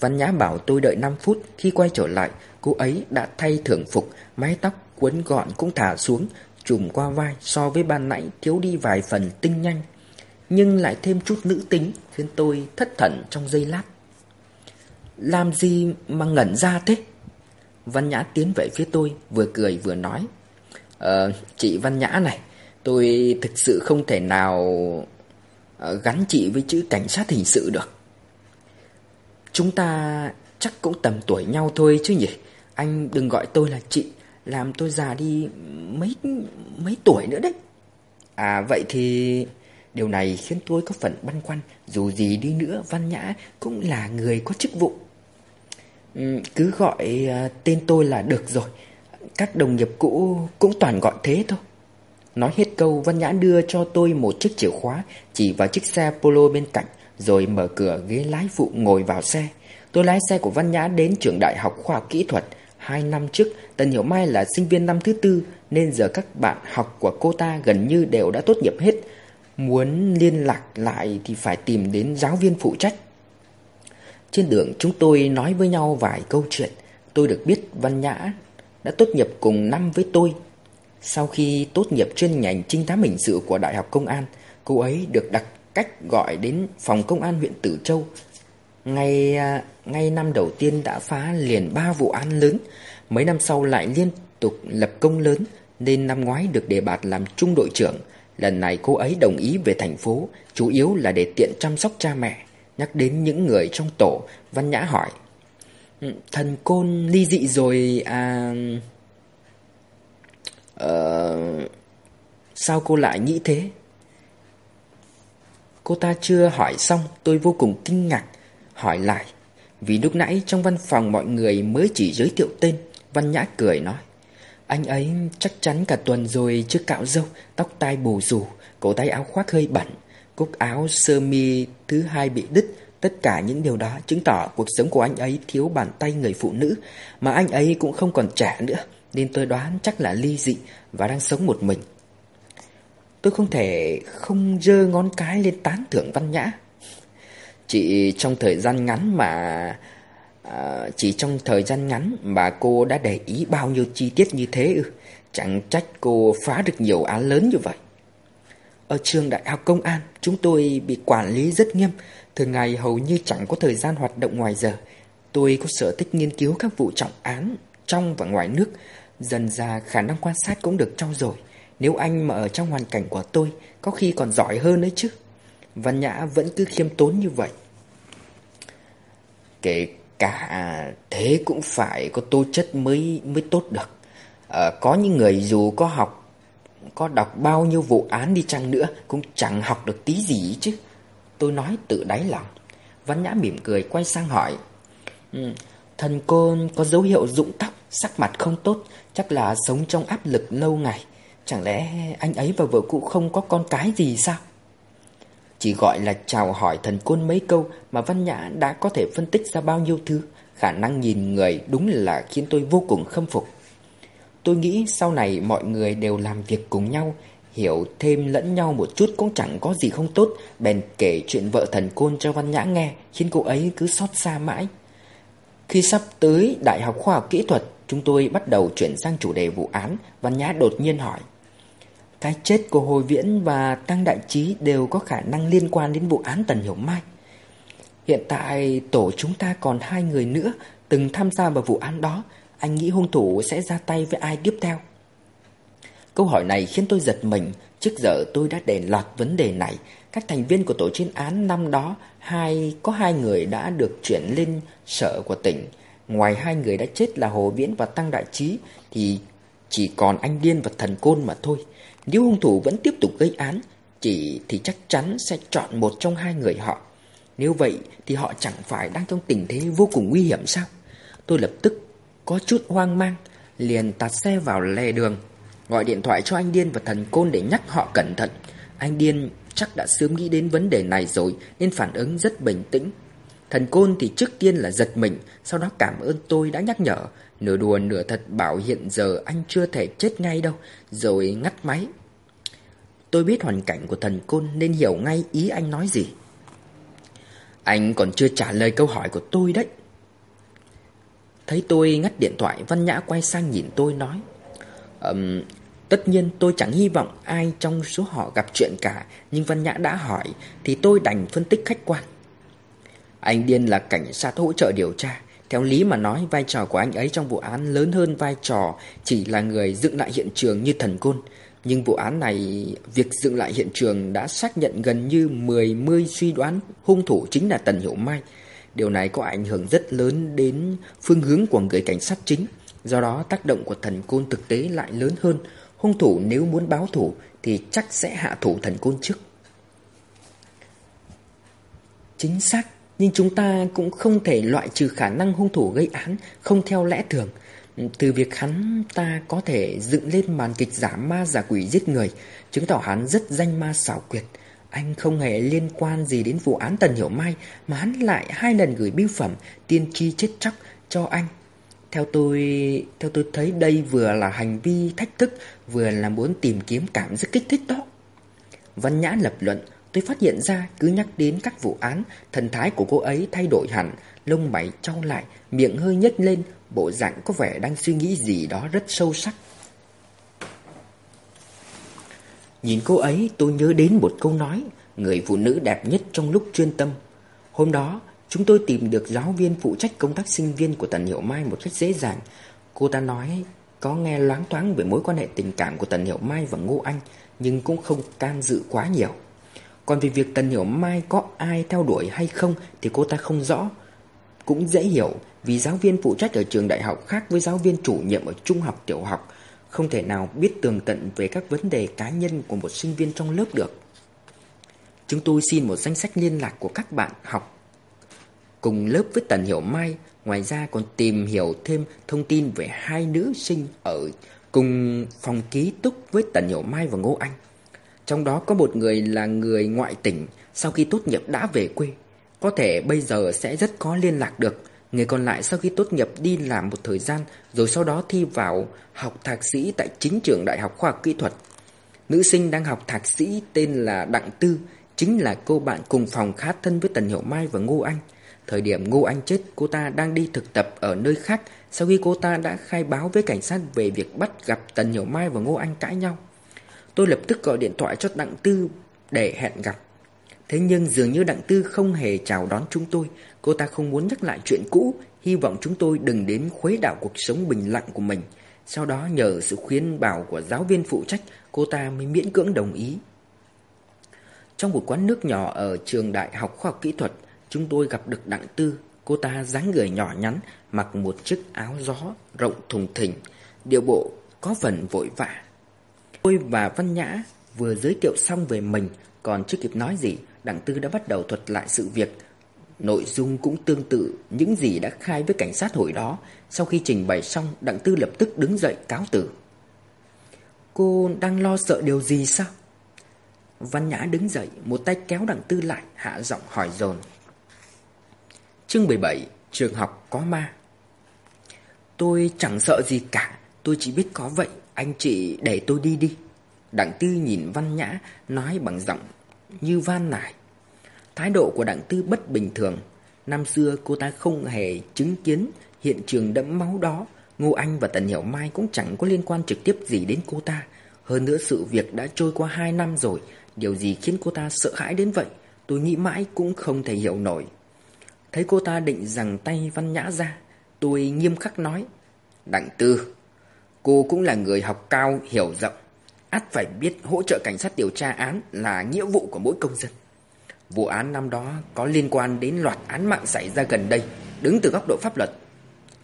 Văn Nhã bảo tôi đợi 5 phút, khi quay trở lại, cô ấy đã thay thường phục, mái tóc quấn gọn cũng thả xuống, trùm qua vai so với ban nãy thiếu đi vài phần tinh nhanh. Nhưng lại thêm chút nữ tính khiến tôi thất thần trong giây lát. Làm gì mà ngẩn ra thế? Văn Nhã tiến về phía tôi, vừa cười vừa nói. Ờ, chị Văn Nhã này, tôi thực sự không thể nào ờ, gắn chị với chữ cảnh sát hình sự được. Chúng ta chắc cũng tầm tuổi nhau thôi chứ nhỉ. Anh đừng gọi tôi là chị, làm tôi già đi mấy mấy tuổi nữa đấy. À vậy thì điều này khiến tôi có phần băn khoăn, dù gì đi nữa Văn Nhã cũng là người có chức vụ. Ừ, cứ gọi à, tên tôi là được rồi. Các đồng nghiệp cũ cũng toàn gọi thế thôi. Nói hết câu, Văn Nhã đưa cho tôi một chiếc chìa khóa, Chỉ vào chiếc xe Polo bên cạnh, Rồi mở cửa ghế lái phụ ngồi vào xe Tôi lái xe của Văn Nhã đến trường đại học khoa học kỹ thuật Hai năm trước, Tần Hiểu Mai là sinh viên năm thứ tư, Nên giờ các bạn học của cô ta gần như đều đã tốt nghiệp hết Muốn liên lạc lại thì phải tìm đến giáo viên phụ trách trên đường chúng tôi nói với nhau vài câu chuyện Tôi được biết Văn Nhã đã tốt nghiệp cùng năm với tôi sau khi tốt nghiệp chuyên ngành trinh thám hình sự của Đại học Công an, cô ấy được đặt cách gọi đến phòng công an huyện Tử Châu. Ngay à, ngay năm đầu tiên đã phá liền ba vụ án lớn, mấy năm sau lại liên tục lập công lớn nên năm ngoái được đề bạt làm trung đội trưởng. Lần này cô ấy đồng ý về thành phố, chủ yếu là để tiện chăm sóc cha mẹ. Nhắc đến những người trong tổ, Văn Nhã hỏi. Ừ, thần côn ly dị rồi à... Ờ... Sao cô lại nghĩ thế? Cô ta chưa hỏi xong tôi vô cùng kinh ngạc Hỏi lại Vì lúc nãy trong văn phòng mọi người mới chỉ giới thiệu tên Văn Nhã cười nói Anh ấy chắc chắn cả tuần rồi chưa cạo râu Tóc tai bù rù Cổ tay áo khoác hơi bẩn Cúc áo sơ mi thứ hai bị đứt Tất cả những điều đó chứng tỏ cuộc sống của anh ấy thiếu bàn tay người phụ nữ Mà anh ấy cũng không còn trẻ nữa nên tôi đoán chắc là ly dị và đang sống một mình. Tôi không thể không dơ ngón cái lên tán thưởng Văn Nhã. Chỉ trong thời gian ngắn mà à, chỉ trong thời gian ngắn mà cô đã để ý bao nhiêu chi tiết như thế ư? Chẳng trách cô phá được nhiều án lớn như vậy. Ở trường đại học công an, chúng tôi bị quản lý rất nghiêm, thường ngày hầu như chẳng có thời gian hoạt động ngoài giờ. Tôi có sở thích nghiên cứu các vụ trọng án trong và ngoài nước, Dần ra khả năng quan sát cũng được trau dồi. Nếu anh mà ở trong hoàn cảnh của tôi Có khi còn giỏi hơn đấy chứ. Văn Nhã vẫn cứ khiêm tốn như vậy. Kể cả thế cũng phải có tố chất mới mới tốt được. À, Có những người dù có học có đọc bao nhiêu vụ án đi chăng nữa Cũng chẳng học được tí gì chứ. Tôi nói tự đáy lòng. Văn Nhã mỉm cười quay sang hỏi ừ, Thần cô có dấu hiệu rụng tóc Sắc mặt không tốt Chắc là sống trong áp lực lâu ngày. Chẳng lẽ anh ấy và vợ cũ không có con cái gì sao? Chỉ gọi là chào hỏi thần côn mấy câu Mà Văn Nhã đã có thể phân tích ra bao nhiêu thứ. Khả năng nhìn người đúng là khiến tôi vô cùng khâm phục. Tôi nghĩ sau này mọi người đều làm việc cùng nhau, Hiểu thêm lẫn nhau một chút cũng chẳng có gì không tốt. Bèn kể chuyện vợ thần côn cho Văn Nhã nghe, Khiến cô ấy cứ xót xa mãi. Khi sắp tới Đại học Khoa học Kỹ thuật, Chúng tôi bắt đầu chuyển sang chủ đề vụ án. Văn Nhã đột nhiên hỏi, Cái chết của Hồi Viễn và Tăng Đại Trí đều có khả năng liên quan đến vụ án Tần Hiểu Mai? Hiện tại tổ chúng ta còn hai người nữa từng tham gia vào vụ án đó. Anh nghĩ hung thủ sẽ ra tay với ai tiếp theo? Câu hỏi này khiến tôi giật mình. Trước giờ tôi đã đề lọt vấn đề này. Các thành viên của tổ chuyên án năm đó, hai có hai người đã được chuyển lên sở của tỉnh. Ngoài hai người đã chết là Hồ Viễn và Tăng Đại Trí thì chỉ còn anh Điên và Thần Côn mà thôi. Nếu hung thủ vẫn tiếp tục gây án, chỉ thì chắc chắn sẽ chọn một trong hai người họ. Nếu vậy thì họ chẳng phải đang trong tình thế vô cùng nguy hiểm sao? Tôi lập tức có chút hoang mang, liền tạt xe vào lề đường, gọi điện thoại cho anh Điên và Thần Côn để nhắc họ cẩn thận. Anh Điên chắc đã sớm nghĩ đến vấn đề này rồi nên phản ứng rất bình tĩnh. Thần Côn thì trước tiên là giật mình, sau đó cảm ơn tôi đã nhắc nhở, nửa đùa nửa thật bảo hiện giờ anh chưa thể chết ngay đâu, rồi ngắt máy. Tôi biết hoàn cảnh của thần Côn nên hiểu ngay ý anh nói gì. Anh còn chưa trả lời câu hỏi của tôi đấy. Thấy tôi ngắt điện thoại, Văn Nhã quay sang nhìn tôi nói. Um, tất nhiên tôi chẳng hy vọng ai trong số họ gặp chuyện cả, nhưng Văn Nhã đã hỏi thì tôi đành phân tích khách quan. Anh Điên là cảnh sát hỗ trợ điều tra. Theo lý mà nói, vai trò của anh ấy trong vụ án lớn hơn vai trò chỉ là người dựng lại hiện trường như thần côn. Nhưng vụ án này, việc dựng lại hiện trường đã xác nhận gần như 10 mươi suy đoán hung thủ chính là Tần Hiểu Mai. Điều này có ảnh hưởng rất lớn đến phương hướng của người cảnh sát chính. Do đó tác động của thần côn thực tế lại lớn hơn. Hung thủ nếu muốn báo thủ thì chắc sẽ hạ thủ thần côn trước. Chính xác, nhưng chúng ta cũng không thể loại trừ khả năng hung thủ gây án không theo lẽ thường. Từ việc hắn ta có thể dựng lên màn kịch giả ma giả quỷ giết người, chứng tỏ hắn rất danh ma xảo quyệt. Anh không hề liên quan gì đến vụ án Tần Hiểu Mai mà hắn lại hai lần gửi bưu phẩm tiên tri chết chóc cho anh. Theo tôi, theo tôi thấy đây vừa là hành vi thách thức, vừa là muốn tìm kiếm cảm giác kích thích đó. Văn Nhã lập luận, tôi phát hiện ra cứ nhắc đến các vụ án, thần thái của cô ấy thay đổi hẳn, lông mày trao lại, miệng hơi nhếch lên, bộ dạng có vẻ đang suy nghĩ gì đó rất sâu sắc. Nhìn cô ấy, tôi nhớ đến một câu nói, Người phụ nữ đẹp nhất trong lúc chuyên tâm. Hôm đó, chúng tôi tìm được giáo viên phụ trách công tác sinh viên của Tần Hiểu Mai một cách dễ dàng. Cô ta nói, có nghe loáng thoáng về mối quan hệ tình cảm của Tần Hiểu Mai và Ngô Anh, Nhưng cũng không can dự quá nhiều. Còn về việc Tần Hiểu Mai có ai theo đuổi hay không thì cô ta không rõ. Cũng dễ hiểu, vì giáo viên phụ trách ở trường đại học khác với giáo viên chủ nhiệm ở trung học, tiểu học không thể nào biết tường tận về các vấn đề cá nhân của một sinh viên trong lớp được. Chúng tôi xin một danh sách liên lạc của các bạn học cùng lớp với Tần Hiểu Mai, ngoài ra còn tìm hiểu thêm thông tin về hai nữ sinh ở cùng phòng ký túc với Tần Hiểu Mai và Ngô Anh. Trong đó có một người là người ngoại tỉnh, sau khi tốt nghiệp đã về quê. Có thể bây giờ sẽ rất khó liên lạc được, Người còn lại sau khi tốt nghiệp đi làm một thời gian rồi sau đó thi vào học thạc sĩ tại chính trường Đại học Khoa học Kỹ thuật. Nữ sinh đang học thạc sĩ tên là Đặng Tư, chính là cô bạn cùng phòng khá thân với Tần Hiểu Mai và Ngô Anh. Thời điểm Ngô Anh chết, cô ta đang đi thực tập ở nơi khác sau khi cô ta đã khai báo với cảnh sát về việc bắt gặp Tần Hiểu Mai và Ngô Anh cãi nhau. Tôi lập tức gọi điện thoại cho Đặng Tư để hẹn gặp. Thế nhưng dường như Đặng Tư không hề chào đón chúng tôi Cô ta không muốn nhắc lại chuyện cũ, Hy vọng chúng tôi đừng đến khuấy đảo cuộc sống bình lặng của mình. Sau đó, nhờ sự khuyên bảo của giáo viên phụ trách, Cô ta mới miễn cưỡng đồng ý. Trong một quán nước nhỏ ở trường đại học khoa học kỹ thuật, Chúng tôi gặp được Đặng Tư. Cô ta dáng người nhỏ nhắn, Mặc một chiếc áo gió rộng thùng thình. Điệu bộ có phần vội vã. Tôi và Văn Nhã vừa giới thiệu xong về mình, Còn chưa kịp nói gì, Đặng Tư đã bắt đầu thuật lại sự việc. Nội dung cũng tương tự những gì đã khai với cảnh sát hồi đó. Sau khi trình bày xong, Đặng Tư lập tức đứng dậy cáo tử. Cô đang lo sợ điều gì sao? Văn Nhã đứng dậy, một tay kéo Đặng Tư lại, hạ giọng hỏi dồn. Chương 17, trường học có ma. Tôi chẳng sợ gì cả, tôi chỉ biết có vậy, anh chị để tôi đi đi. Đặng Tư nhìn Văn Nhã, nói bằng giọng như van nài. Thái độ của Đặng Tư bất bình thường. Năm xưa cô ta không hề chứng kiến hiện trường đẫm máu đó. Ngô Anh và Tần Hiểu Mai cũng chẳng có liên quan trực tiếp gì đến cô ta. Hơn nữa sự việc đã trôi qua 2 năm rồi. Điều gì khiến cô ta sợ hãi đến vậy? Tôi nghĩ mãi cũng không thể hiểu nổi. Thấy cô ta định rằng tay Văn Nhã ra, Tôi nghiêm khắc nói, Đặng Tư, Cô cũng là người học cao hiểu rộng ắt phải biết hỗ trợ cảnh sát điều tra án là nghĩa vụ của mỗi công dân. Vụ án năm đó có liên quan đến loạt án mạng xảy ra gần đây, đứng từ góc độ pháp luật.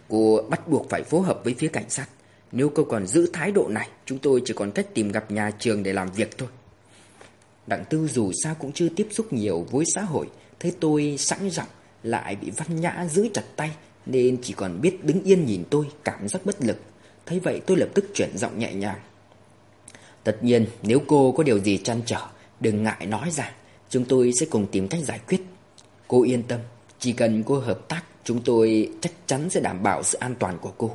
Cô bắt buộc phải phối hợp với phía cảnh sát. Nếu cô còn giữ thái độ này, chúng tôi chỉ còn cách tìm gặp nhà trường để làm việc thôi. Đặng Tư dù sao cũng chưa tiếp xúc nhiều với xã hội, thấy tôi sẵn giọng lại bị văn nhã giữ chặt tay, nên chỉ còn biết đứng yên nhìn tôi, cảm giác bất lực. Thấy vậy tôi lập tức chuyển giọng nhẹ nhàng. Tất nhiên nếu cô có điều gì chăn trở Đừng ngại nói ra Chúng tôi sẽ cùng tìm cách giải quyết. Cô yên tâm, Chỉ cần cô hợp tác, Chúng tôi chắc chắn sẽ đảm bảo sự an toàn của cô.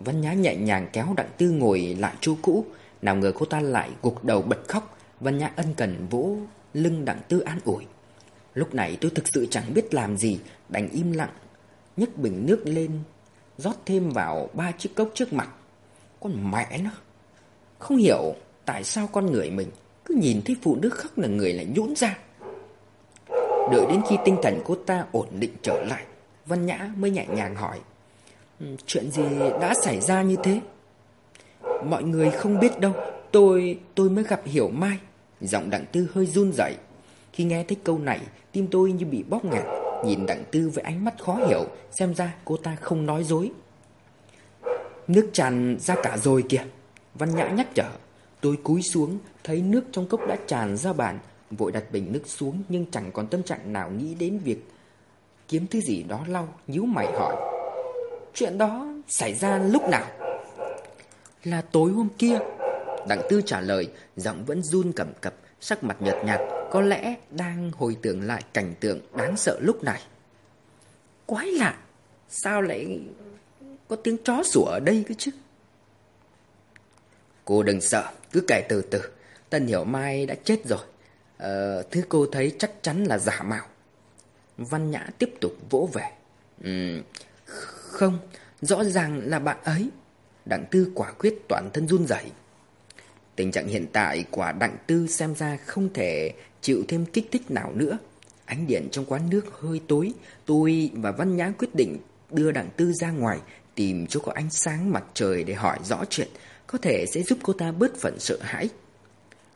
Văn Nhã nhẹ nhàng kéo Đặng Tư ngồi lại chỗ cũ, Nào ngờ cô ta lại gục đầu bật khóc. Văn Nhã ân cần vỗ lưng Đặng Tư an ủi. Lúc này tôi thực sự chẳng biết làm gì, Đành im lặng, nhấc bình nước lên, rót thêm vào ba chiếc cốc trước mặt. Con mẹ nó, Không hiểu Tại sao con người mình cứ nhìn thấy phụ nữ khóc là người lại nhũn ra. Đợi đến khi tinh thần cô ta ổn định trở lại Văn Nhã mới nhẹ nhàng hỏi ừ, Chuyện gì đã xảy ra như thế? Mọi người không biết đâu Tôi tôi mới gặp Hiểu Mai. Giọng đặng tư hơi run rẩy. Khi nghe thấy câu này Tim tôi như bị bóp nghẹt Nhìn đặng tư với ánh mắt khó hiểu Xem ra cô ta không nói dối. Nước tràn ra cả rồi kìa. Văn Nhã nhắc nhở Tôi cúi xuống, thấy nước trong cốc đã tràn ra bàn, vội đặt bình nước xuống nhưng chẳng còn tâm trạng nào nghĩ đến việc kiếm thứ gì đó lau, nhíu mày hỏi. Chuyện đó xảy ra lúc nào? Là tối hôm kia. Đặng Tư trả lời, giọng vẫn run cầm cập, sắc mặt nhợt nhạt, có lẽ đang hồi tưởng lại cảnh tượng đáng sợ lúc này. Quái lạ, sao lại có tiếng chó sủa ở đây cơ chứ? Cô đừng sợ, cứ kể từ từ. Tân Hiểu Mai đã chết rồi. Ờ, thứ cô thấy chắc chắn là giả mạo. Văn Nhã tiếp tục vỗ về. Ừ, không, rõ ràng là bạn ấy. Đặng Tư quả quyết toàn thân run rẩy. Tình trạng hiện tại của Đặng Tư xem ra không thể chịu thêm kích thích nào nữa. Ánh điện trong quán nước hơi tối, tôi và Văn Nhã quyết định đưa Đặng Tư ra ngoài tìm chỗ có ánh sáng mặt trời để hỏi rõ chuyện có thể sẽ giúp cô ta bớt phần sợ hãi.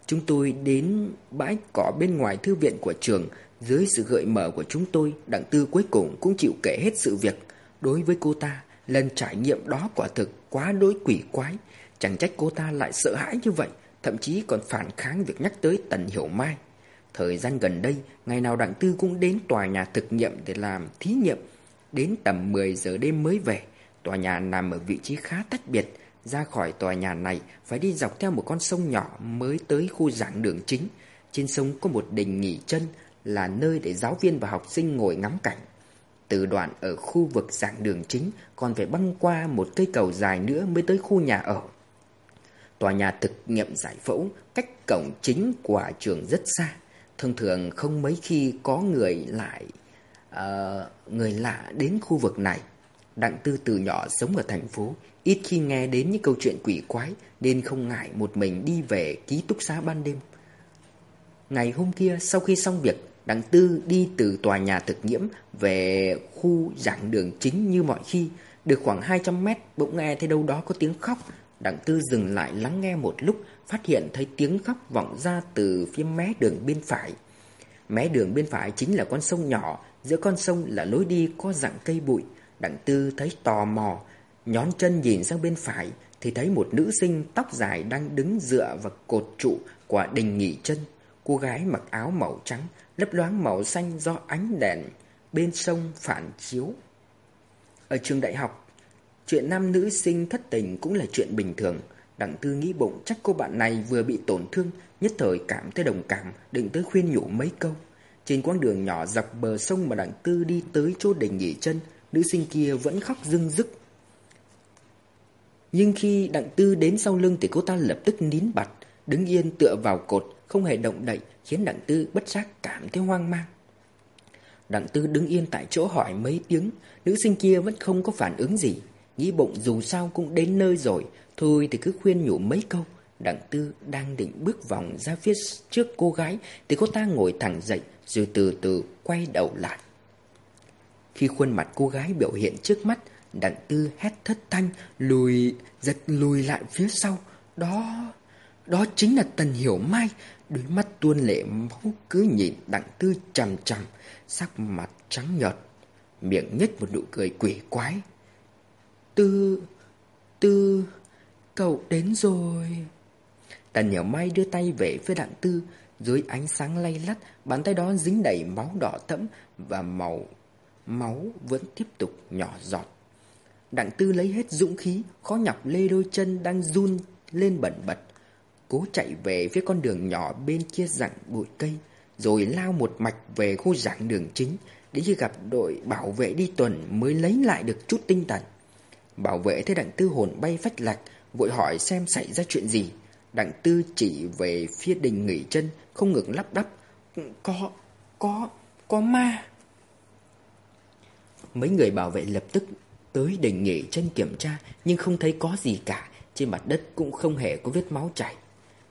Chúng tôi đến bãi cỏ bên ngoài thư viện của trường, dưới sự gợi mở của chúng tôi, đặng tư cuối cùng cũng chịu kể hết sự việc. Đối với cô ta, lần trải nghiệm đó quả thực quá đối quỷ quái, chẳng trách cô ta lại sợ hãi như vậy, thậm chí còn phản kháng việc nhắc tới Tần Hiểu Mai. Thời gian gần đây, ngày nào đặng tư cũng đến tòa nhà thực nghiệm để làm thí nghiệm, đến tầm 10 giờ đêm mới về. Tòa nhà nằm ở vị trí khá tách biệt, ra khỏi tòa nhà này phải đi dọc theo một con sông nhỏ mới tới khu giảng đường chính. Trên sông có một đình nghỉ chân là nơi để giáo viên và học sinh ngồi ngắm cảnh. Từ đoạn ở khu vực giảng đường chính còn phải băng qua một cây cầu dài nữa mới tới khu nhà ở. Tòa nhà thực nghiệm giải phẫu cách cổng chính của trường rất xa. Thông thường không mấy khi có người lại uh, người lạ đến khu vực này. Đặng Tư từ nhỏ sống ở thành phố, ít khi nghe đến những câu chuyện quỷ quái nên không ngại một mình đi về ký túc xá ban đêm. Ngày hôm kia sau khi xong việc, Đặng Tư đi từ tòa nhà thực nghiệm về khu giảng đường chính như mọi khi. Được khoảng 200 mét bỗng nghe thấy đâu đó có tiếng khóc. Đặng Tư dừng lại lắng nghe một lúc, phát hiện thấy tiếng khóc vọng ra từ phía mé đường bên phải. Mé đường bên phải chính là con sông nhỏ, giữa con sông là lối đi có dạng cây bụi. Đặng Tư thấy tò mò, nhón chân nhìn sang bên phải thì thấy một nữ sinh tóc dài đang đứng dựa vào cột trụ của đình nghỉ chân. Cô gái mặc áo màu trắng, lấp loáng màu xanh do ánh đèn bên sông phản chiếu. Ở trường đại học, chuyện nam nữ sinh thất tình cũng là chuyện bình thường. Đặng Tư nghĩ bụng chắc cô bạn này vừa bị tổn thương, nhất thời cảm thấy đồng cảm, định tới khuyên nhủ mấy câu. Trên quãng đường nhỏ dọc bờ sông mà Đặng Tư đi tới chỗ đình nghỉ chân, nữ sinh kia vẫn khóc rưng rức. Nhưng khi Đặng Tư đến sau lưng thì cô ta lập tức nín bặt, đứng yên tựa vào cột, không hề động đậy, khiến Đặng Tư bất giác cảm thấy hoang mang. Đặng Tư đứng yên tại chỗ hỏi mấy tiếng, nữ sinh kia vẫn không có phản ứng gì. Nghĩ bụng dù sao cũng đến nơi rồi, thôi thì cứ khuyên nhủ mấy câu. Đặng Tư đang định bước vòng ra phía trước cô gái thì cô ta ngồi thẳng dậy rồi từ từ quay đầu lại. Khi khuôn mặt cô gái biểu hiện trước mắt Đặng Tư hét thất thanh Lùi, giật lùi lại phía sau. Đó, đó chính là Tần Hiểu Mai. Đôi mắt tuôn lệ máu cứ nhìn Đặng Tư chằm chằm Sắc mặt trắng nhợt Miệng nhếch một nụ cười quỷ quái. Tư, Tư, cậu đến rồi. Tần Hiểu Mai đưa tay về phía Đặng Tư Dưới ánh sáng lay lắt Bàn tay đó dính đầy máu đỏ thẫm Và màu máu vẫn tiếp tục nhỏ giọt. Đặng Tư lấy hết dũng khí Khó nhọc lê đôi chân đang run lên bẩn bật. Cố chạy về phía con đường nhỏ bên kia rặng bụi cây Rồi lao một mạch về khu giảng đường chính Đến khi gặp đội bảo vệ đi tuần Mới lấy lại được chút tinh thần. Bảo vệ thấy đặng tư hồn bay phách lạc Vội hỏi xem xảy ra chuyện gì. Đặng tư chỉ về phía đình nghỉ chân Không ngừng lắp đắp Có, có, có ma. Mấy người bảo vệ lập tức tới đề nghị chân kiểm tra, Nhưng không thấy có gì cả Trên mặt đất cũng không hề có vết máu chảy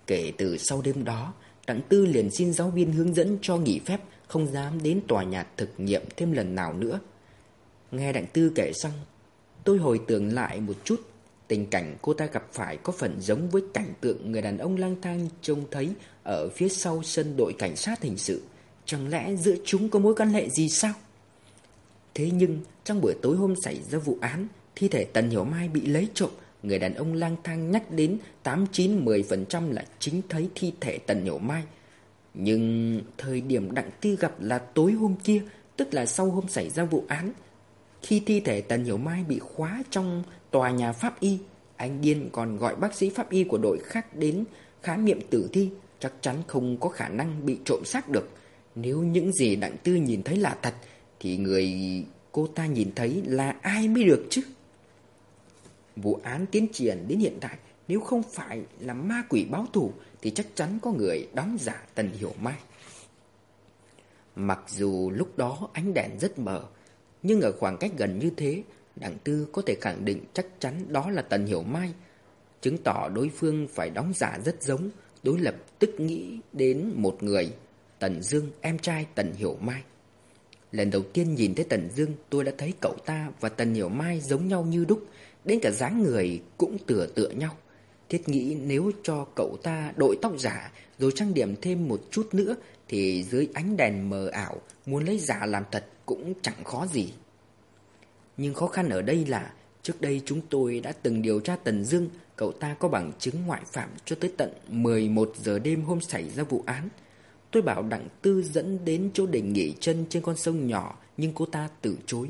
Kể từ sau đêm đó, Đặng Tư liền xin giáo viên hướng dẫn cho nghỉ phép, Không dám đến tòa nhà thực nghiệm thêm lần nào nữa Nghe Đặng Tư kể xong, Tôi hồi tưởng lại một chút, Tình cảnh cô ta gặp phải có phần giống với cảnh tượng người đàn ông lang thang trông thấy ở phía sau sân đội cảnh sát hình sự. Chẳng lẽ giữa chúng có mối quan hệ gì sao? Thế nhưng trong buổi tối hôm xảy ra vụ án, thi thể Tần Hiểu Mai bị lấy trộm, người đàn ông lang thang nhắc đến 8-9-10% là chính thấy thi thể Tần Hiểu Mai. Nhưng thời điểm Đặng Tư gặp là tối hôm kia, tức là sau hôm xảy ra vụ án. Khi thi thể Tần Hiểu Mai bị khóa trong tòa nhà pháp y, anh Điên còn gọi bác sĩ pháp y của đội khác đến khám nghiệm tử thi, chắc chắn không có khả năng bị trộm xác được. Nếu những gì Đặng Tư nhìn thấy là thật, thì người cô ta nhìn thấy là ai mới được chứ? Vụ án tiến triển đến hiện tại, Nếu không phải là ma quỷ báo thù, Thì chắc chắn có người đóng giả Tần Hiểu Mai Mặc dù lúc đó ánh đèn rất mờ, Nhưng ở khoảng cách gần như thế Đặng Tư có thể khẳng định chắc chắn đó là Tần Hiểu Mai, Chứng tỏ đối phương phải đóng giả rất giống, Đối lập, tức nghĩ đến một người, Tần Dương, em trai Tần Hiểu Mai Lần đầu tiên nhìn thấy Tần Dương, tôi đã thấy cậu ta và Tần Hiểu Mai giống nhau như đúc, Đến cả dáng người cũng tựa tựa nhau. Thiết nghĩ nếu cho cậu ta đội tóc giả, Rồi trang điểm thêm một chút nữa, Thì dưới ánh đèn mờ ảo, Muốn lấy giả làm thật cũng chẳng khó gì. Nhưng khó khăn ở đây là, Trước đây chúng tôi đã từng điều tra Tần Dương, Cậu ta có bằng chứng ngoại phạm cho tới tận 11 giờ đêm hôm xảy ra vụ án. Tôi bảo Đặng Tư dẫn đến chỗ để nghỉ chân trên con sông nhỏ Nhưng cô ta từ chối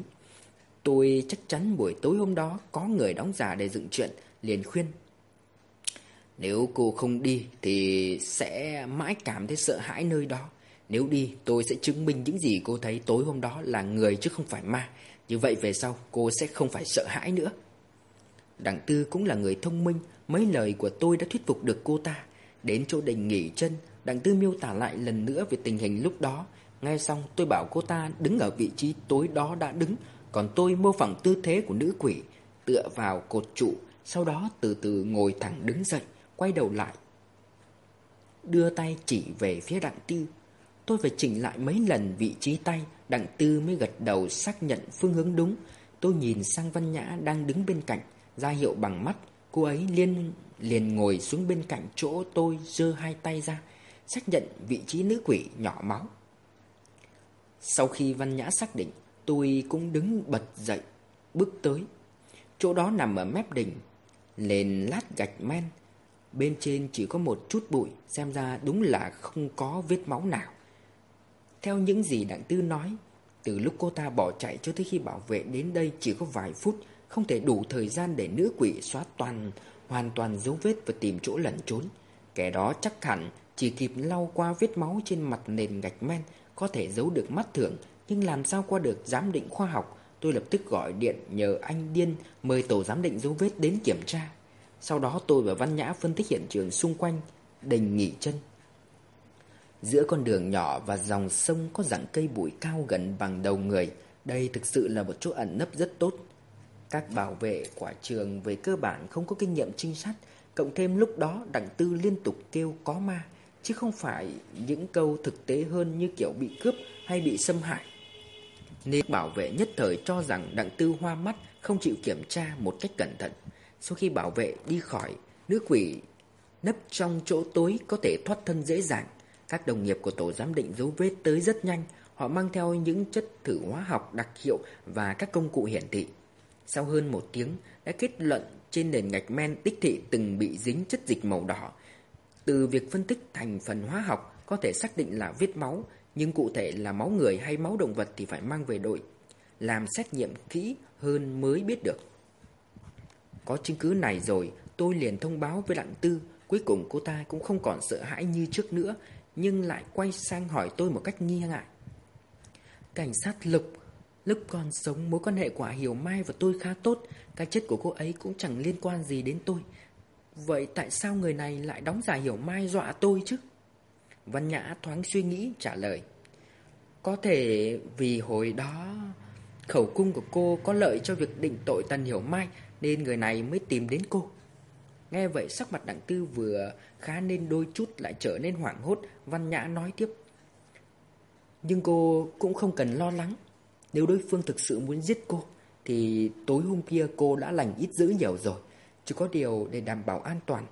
Tôi chắc chắn buổi tối hôm đó có người đóng giả để dựng chuyện, liền khuyên. Nếu cô không đi thì sẽ mãi cảm thấy sợ hãi nơi đó. Nếu đi tôi sẽ chứng minh những gì cô thấy tối hôm đó là người chứ không phải ma. Như vậy về sau cô sẽ không phải sợ hãi nữa. Đặng Tư cũng là người thông minh, mấy lời của tôi đã thuyết phục được cô ta. Đến chỗ đình nghỉ chân, Đặng Tư miêu tả lại lần nữa về tình hình lúc đó. Ngay xong tôi bảo cô ta đứng ở vị trí tối đó đã đứng, còn tôi mô phỏng tư thế của nữ quỷ, Tựa vào cột trụ, Sau đó từ từ ngồi thẳng đứng dậy, Quay đầu lại, Đưa tay chỉ về phía đặng tư. Tôi phải chỉnh lại mấy lần vị trí tay, Đặng tư mới gật đầu xác nhận phương hướng đúng. Tôi nhìn sang Văn Nhã đang đứng bên cạnh, ra hiệu bằng mắt. Cô ấy liên, liền ngồi xuống bên cạnh chỗ tôi, giơ hai tay ra Xác nhận vị trí nữ quỷ nhỏ máu. Sau khi Văn Nhã xác định, Tôi cũng đứng bật dậy, Bước tới. Chỗ đó nằm ở mép đỉnh, nền lát gạch men. Bên trên chỉ có một chút bụi, Xem ra đúng là không có vết máu nào. Theo những gì Đặng Tư nói, Từ lúc cô ta bỏ chạy cho tới khi bảo vệ đến đây chỉ có vài phút, Không thể đủ thời gian để nữ quỷ xóa toàn, Hoàn toàn dấu vết và tìm chỗ lẩn trốn. Kẻ đó chắc hẳn chỉ kịp lau qua vết máu trên mặt nền gạch men, Có thể giấu được mắt thường, nhưng làm sao qua được giám định khoa học? Tôi lập tức gọi điện nhờ anh Điên Mời tổ giám định dấu vết đến kiểm tra. Sau đó tôi và Văn Nhã phân tích hiện trường xung quanh, đành nghỉ chân. Giữa con đường nhỏ và dòng sông có rặng cây bụi cao gần bằng đầu người. Đây thực sự là một chỗ ẩn nấp rất tốt. Các bảo vệ quả trường về cơ bản không có kinh nghiệm trinh sát, Cộng thêm lúc đó đặng tư liên tục kêu có ma. Chứ không phải những câu thực tế hơn như kiểu bị cướp hay bị xâm hại. Nên bảo vệ nhất thời cho rằng đặng tư hoa mắt, Không chịu kiểm tra một cách cẩn thận. Sau khi bảo vệ đi khỏi, Nữ quỷ nấp trong chỗ tối Có thể thoát thân dễ dàng. Các đồng nghiệp của tổ giám định dấu vết tới rất nhanh. Họ mang theo những chất thử hóa học đặc hiệu Và các công cụ hiển thị. Sau hơn một tiếng, Đã kết luận trên nền gạch men tích thị từng bị dính chất dịch màu đỏ. Từ việc phân tích thành phần hóa học Có thể xác định là vết máu, nhưng cụ thể là máu người hay máu động vật thì phải mang về đội, Làm xét nghiệm kỹ hơn mới biết được. Có chứng cứ này rồi, tôi liền thông báo với Đặng Tư, Cuối cùng cô ta cũng không còn sợ hãi như trước nữa, Nhưng lại quay sang hỏi tôi một cách nghi ngại. Cảnh sát Lục, Lúc còn sống mối quan hệ của Hiểu Mai và tôi khá tốt, Cái chết của cô ấy cũng chẳng liên quan gì đến tôi Vậy tại sao người này lại đóng giả Hiểu Mai dọa tôi chứ? Văn Nhã thoáng suy nghĩ, trả lời. Có thể vì hồi đó, Khẩu cung của cô có lợi cho việc định tội Tần Hiểu Mai, Nên người này mới tìm đến cô. Nghe vậy, sắc mặt đặng tư vừa khá nên đôi chút lại trở nên hoảng hốt. Văn Nhã nói tiếp. Nhưng cô cũng không cần lo lắng. Nếu đối phương thực sự muốn giết cô, Thì tối hôm kia cô đã lành ít dữ nhiều rồi. Chỉ có điều để đảm bảo an toàn.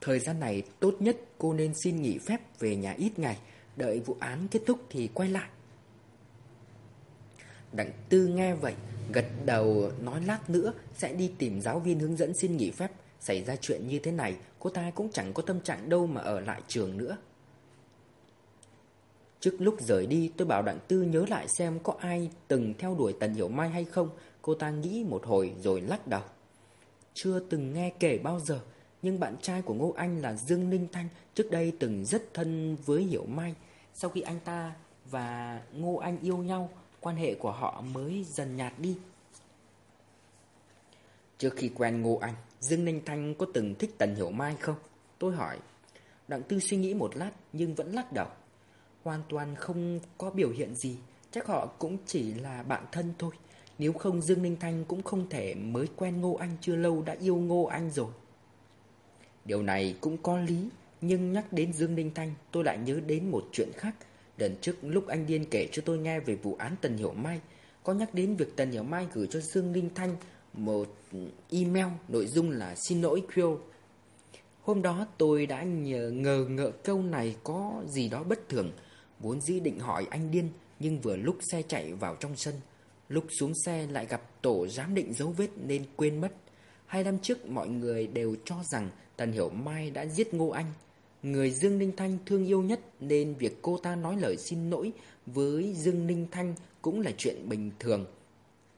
Thời gian này tốt nhất cô nên xin nghỉ phép về nhà ít ngày, Đợi vụ án kết thúc thì quay lại. Đặng Tư nghe vậy, Gật đầu, nói lát nữa Sẽ đi tìm giáo viên hướng dẫn xin nghỉ phép. Xảy ra chuyện như thế này, Cô ta cũng chẳng có tâm trạng đâu mà ở lại trường nữa. Trước lúc rời đi, tôi bảo Đặng Tư nhớ lại xem có ai từng theo đuổi Tần Hiểu Mai hay không. Cô ta nghĩ một hồi rồi lắc đầu. Chưa từng nghe kể bao giờ nhưng bạn trai của Ngô Anh là Dương Ninh Thanh trước đây từng rất thân với Hiểu Mai. Sau khi anh ta và Ngô Anh yêu nhau, quan hệ của họ mới dần nhạt đi. Trước khi quen Ngô Anh, Dương Ninh Thanh có từng thích Tần Hiểu Mai không? Tôi hỏi. Đặng Tư suy nghĩ một lát nhưng vẫn lắc đầu. Hoàn toàn không có biểu hiện gì, chắc họ cũng chỉ là bạn thân thôi. Nếu không, Dương Ninh Thanh cũng không thể mới quen Ngô Anh chưa lâu đã yêu Ngô Anh rồi. Điều này cũng có lý, Nhưng nhắc đến Dương Ninh Thanh, Tôi lại nhớ đến một chuyện khác Lần trước lúc anh Điên kể cho tôi nghe về vụ án Tần Hiểu Mai, Có nhắc đến việc Tần Hiểu Mai gửi cho Dương Ninh Thanh Một email nội dung là xin lỗi Q Hôm đó tôi đã nhờ ngờ ngợ câu này có gì đó bất thường, Vốn dĩ định hỏi anh Điên, Nhưng vừa lúc xe chạy vào trong sân Lúc xuống xe lại gặp tổ giám định dấu vết nên quên mất. Hai năm trước mọi người đều cho rằng Tần Hiểu Mai đã giết Ngô Anh. Người Dương Ninh Thanh thương yêu nhất Nên việc cô ta nói lời xin lỗi Với Dương Ninh Thanh Cũng là chuyện bình thường.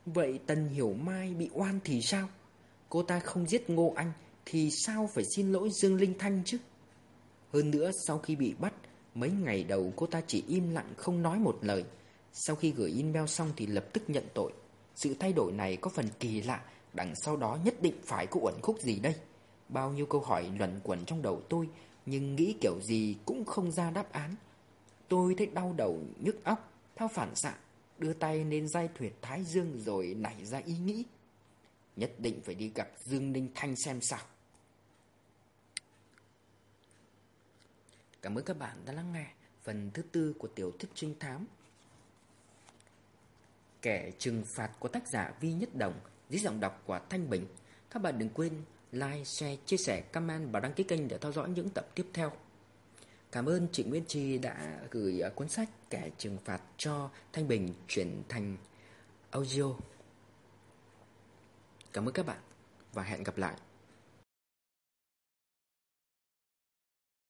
Vậy Tần Hiểu Mai bị oan thì sao? Cô ta không giết Ngô Anh Thì sao phải xin lỗi Dương Linh Thanh chứ? Hơn nữa sau khi bị bắt, Mấy ngày đầu cô ta chỉ im lặng không nói một lời. Sau khi gửi email xong thì lập tức nhận tội. Sự thay đổi này có phần kỳ lạ, Đằng sau đó nhất định phải có uẩn khúc gì đây? Bao nhiêu câu hỏi luẩn quẩn trong đầu tôi, Nhưng nghĩ kiểu gì cũng không ra đáp án. Tôi thấy đau đầu, nhức óc Theo phản xạ, Đưa tay lên dây thuyệt Thái Dương Rồi nảy ra ý nghĩ. Nhất định phải đi gặp Dương Ninh Thanh xem sao. Cảm ơn các bạn đã lắng nghe Phần thứ tư của tiểu thuyết trinh thám. Kẻ trừng phạt của tác giả Vi Nhất Đồng dưới giọng đọc của Thanh Bình. Các bạn đừng quên like, share, chia sẻ, comment và đăng ký kênh để theo dõi những tập tiếp theo. Cảm ơn chị Nguyễn Chi đã gửi à, cuốn sách Kẻ trừng phạt cho Thanh Bình chuyển thành audio. Cảm ơn các bạn và hẹn gặp lại.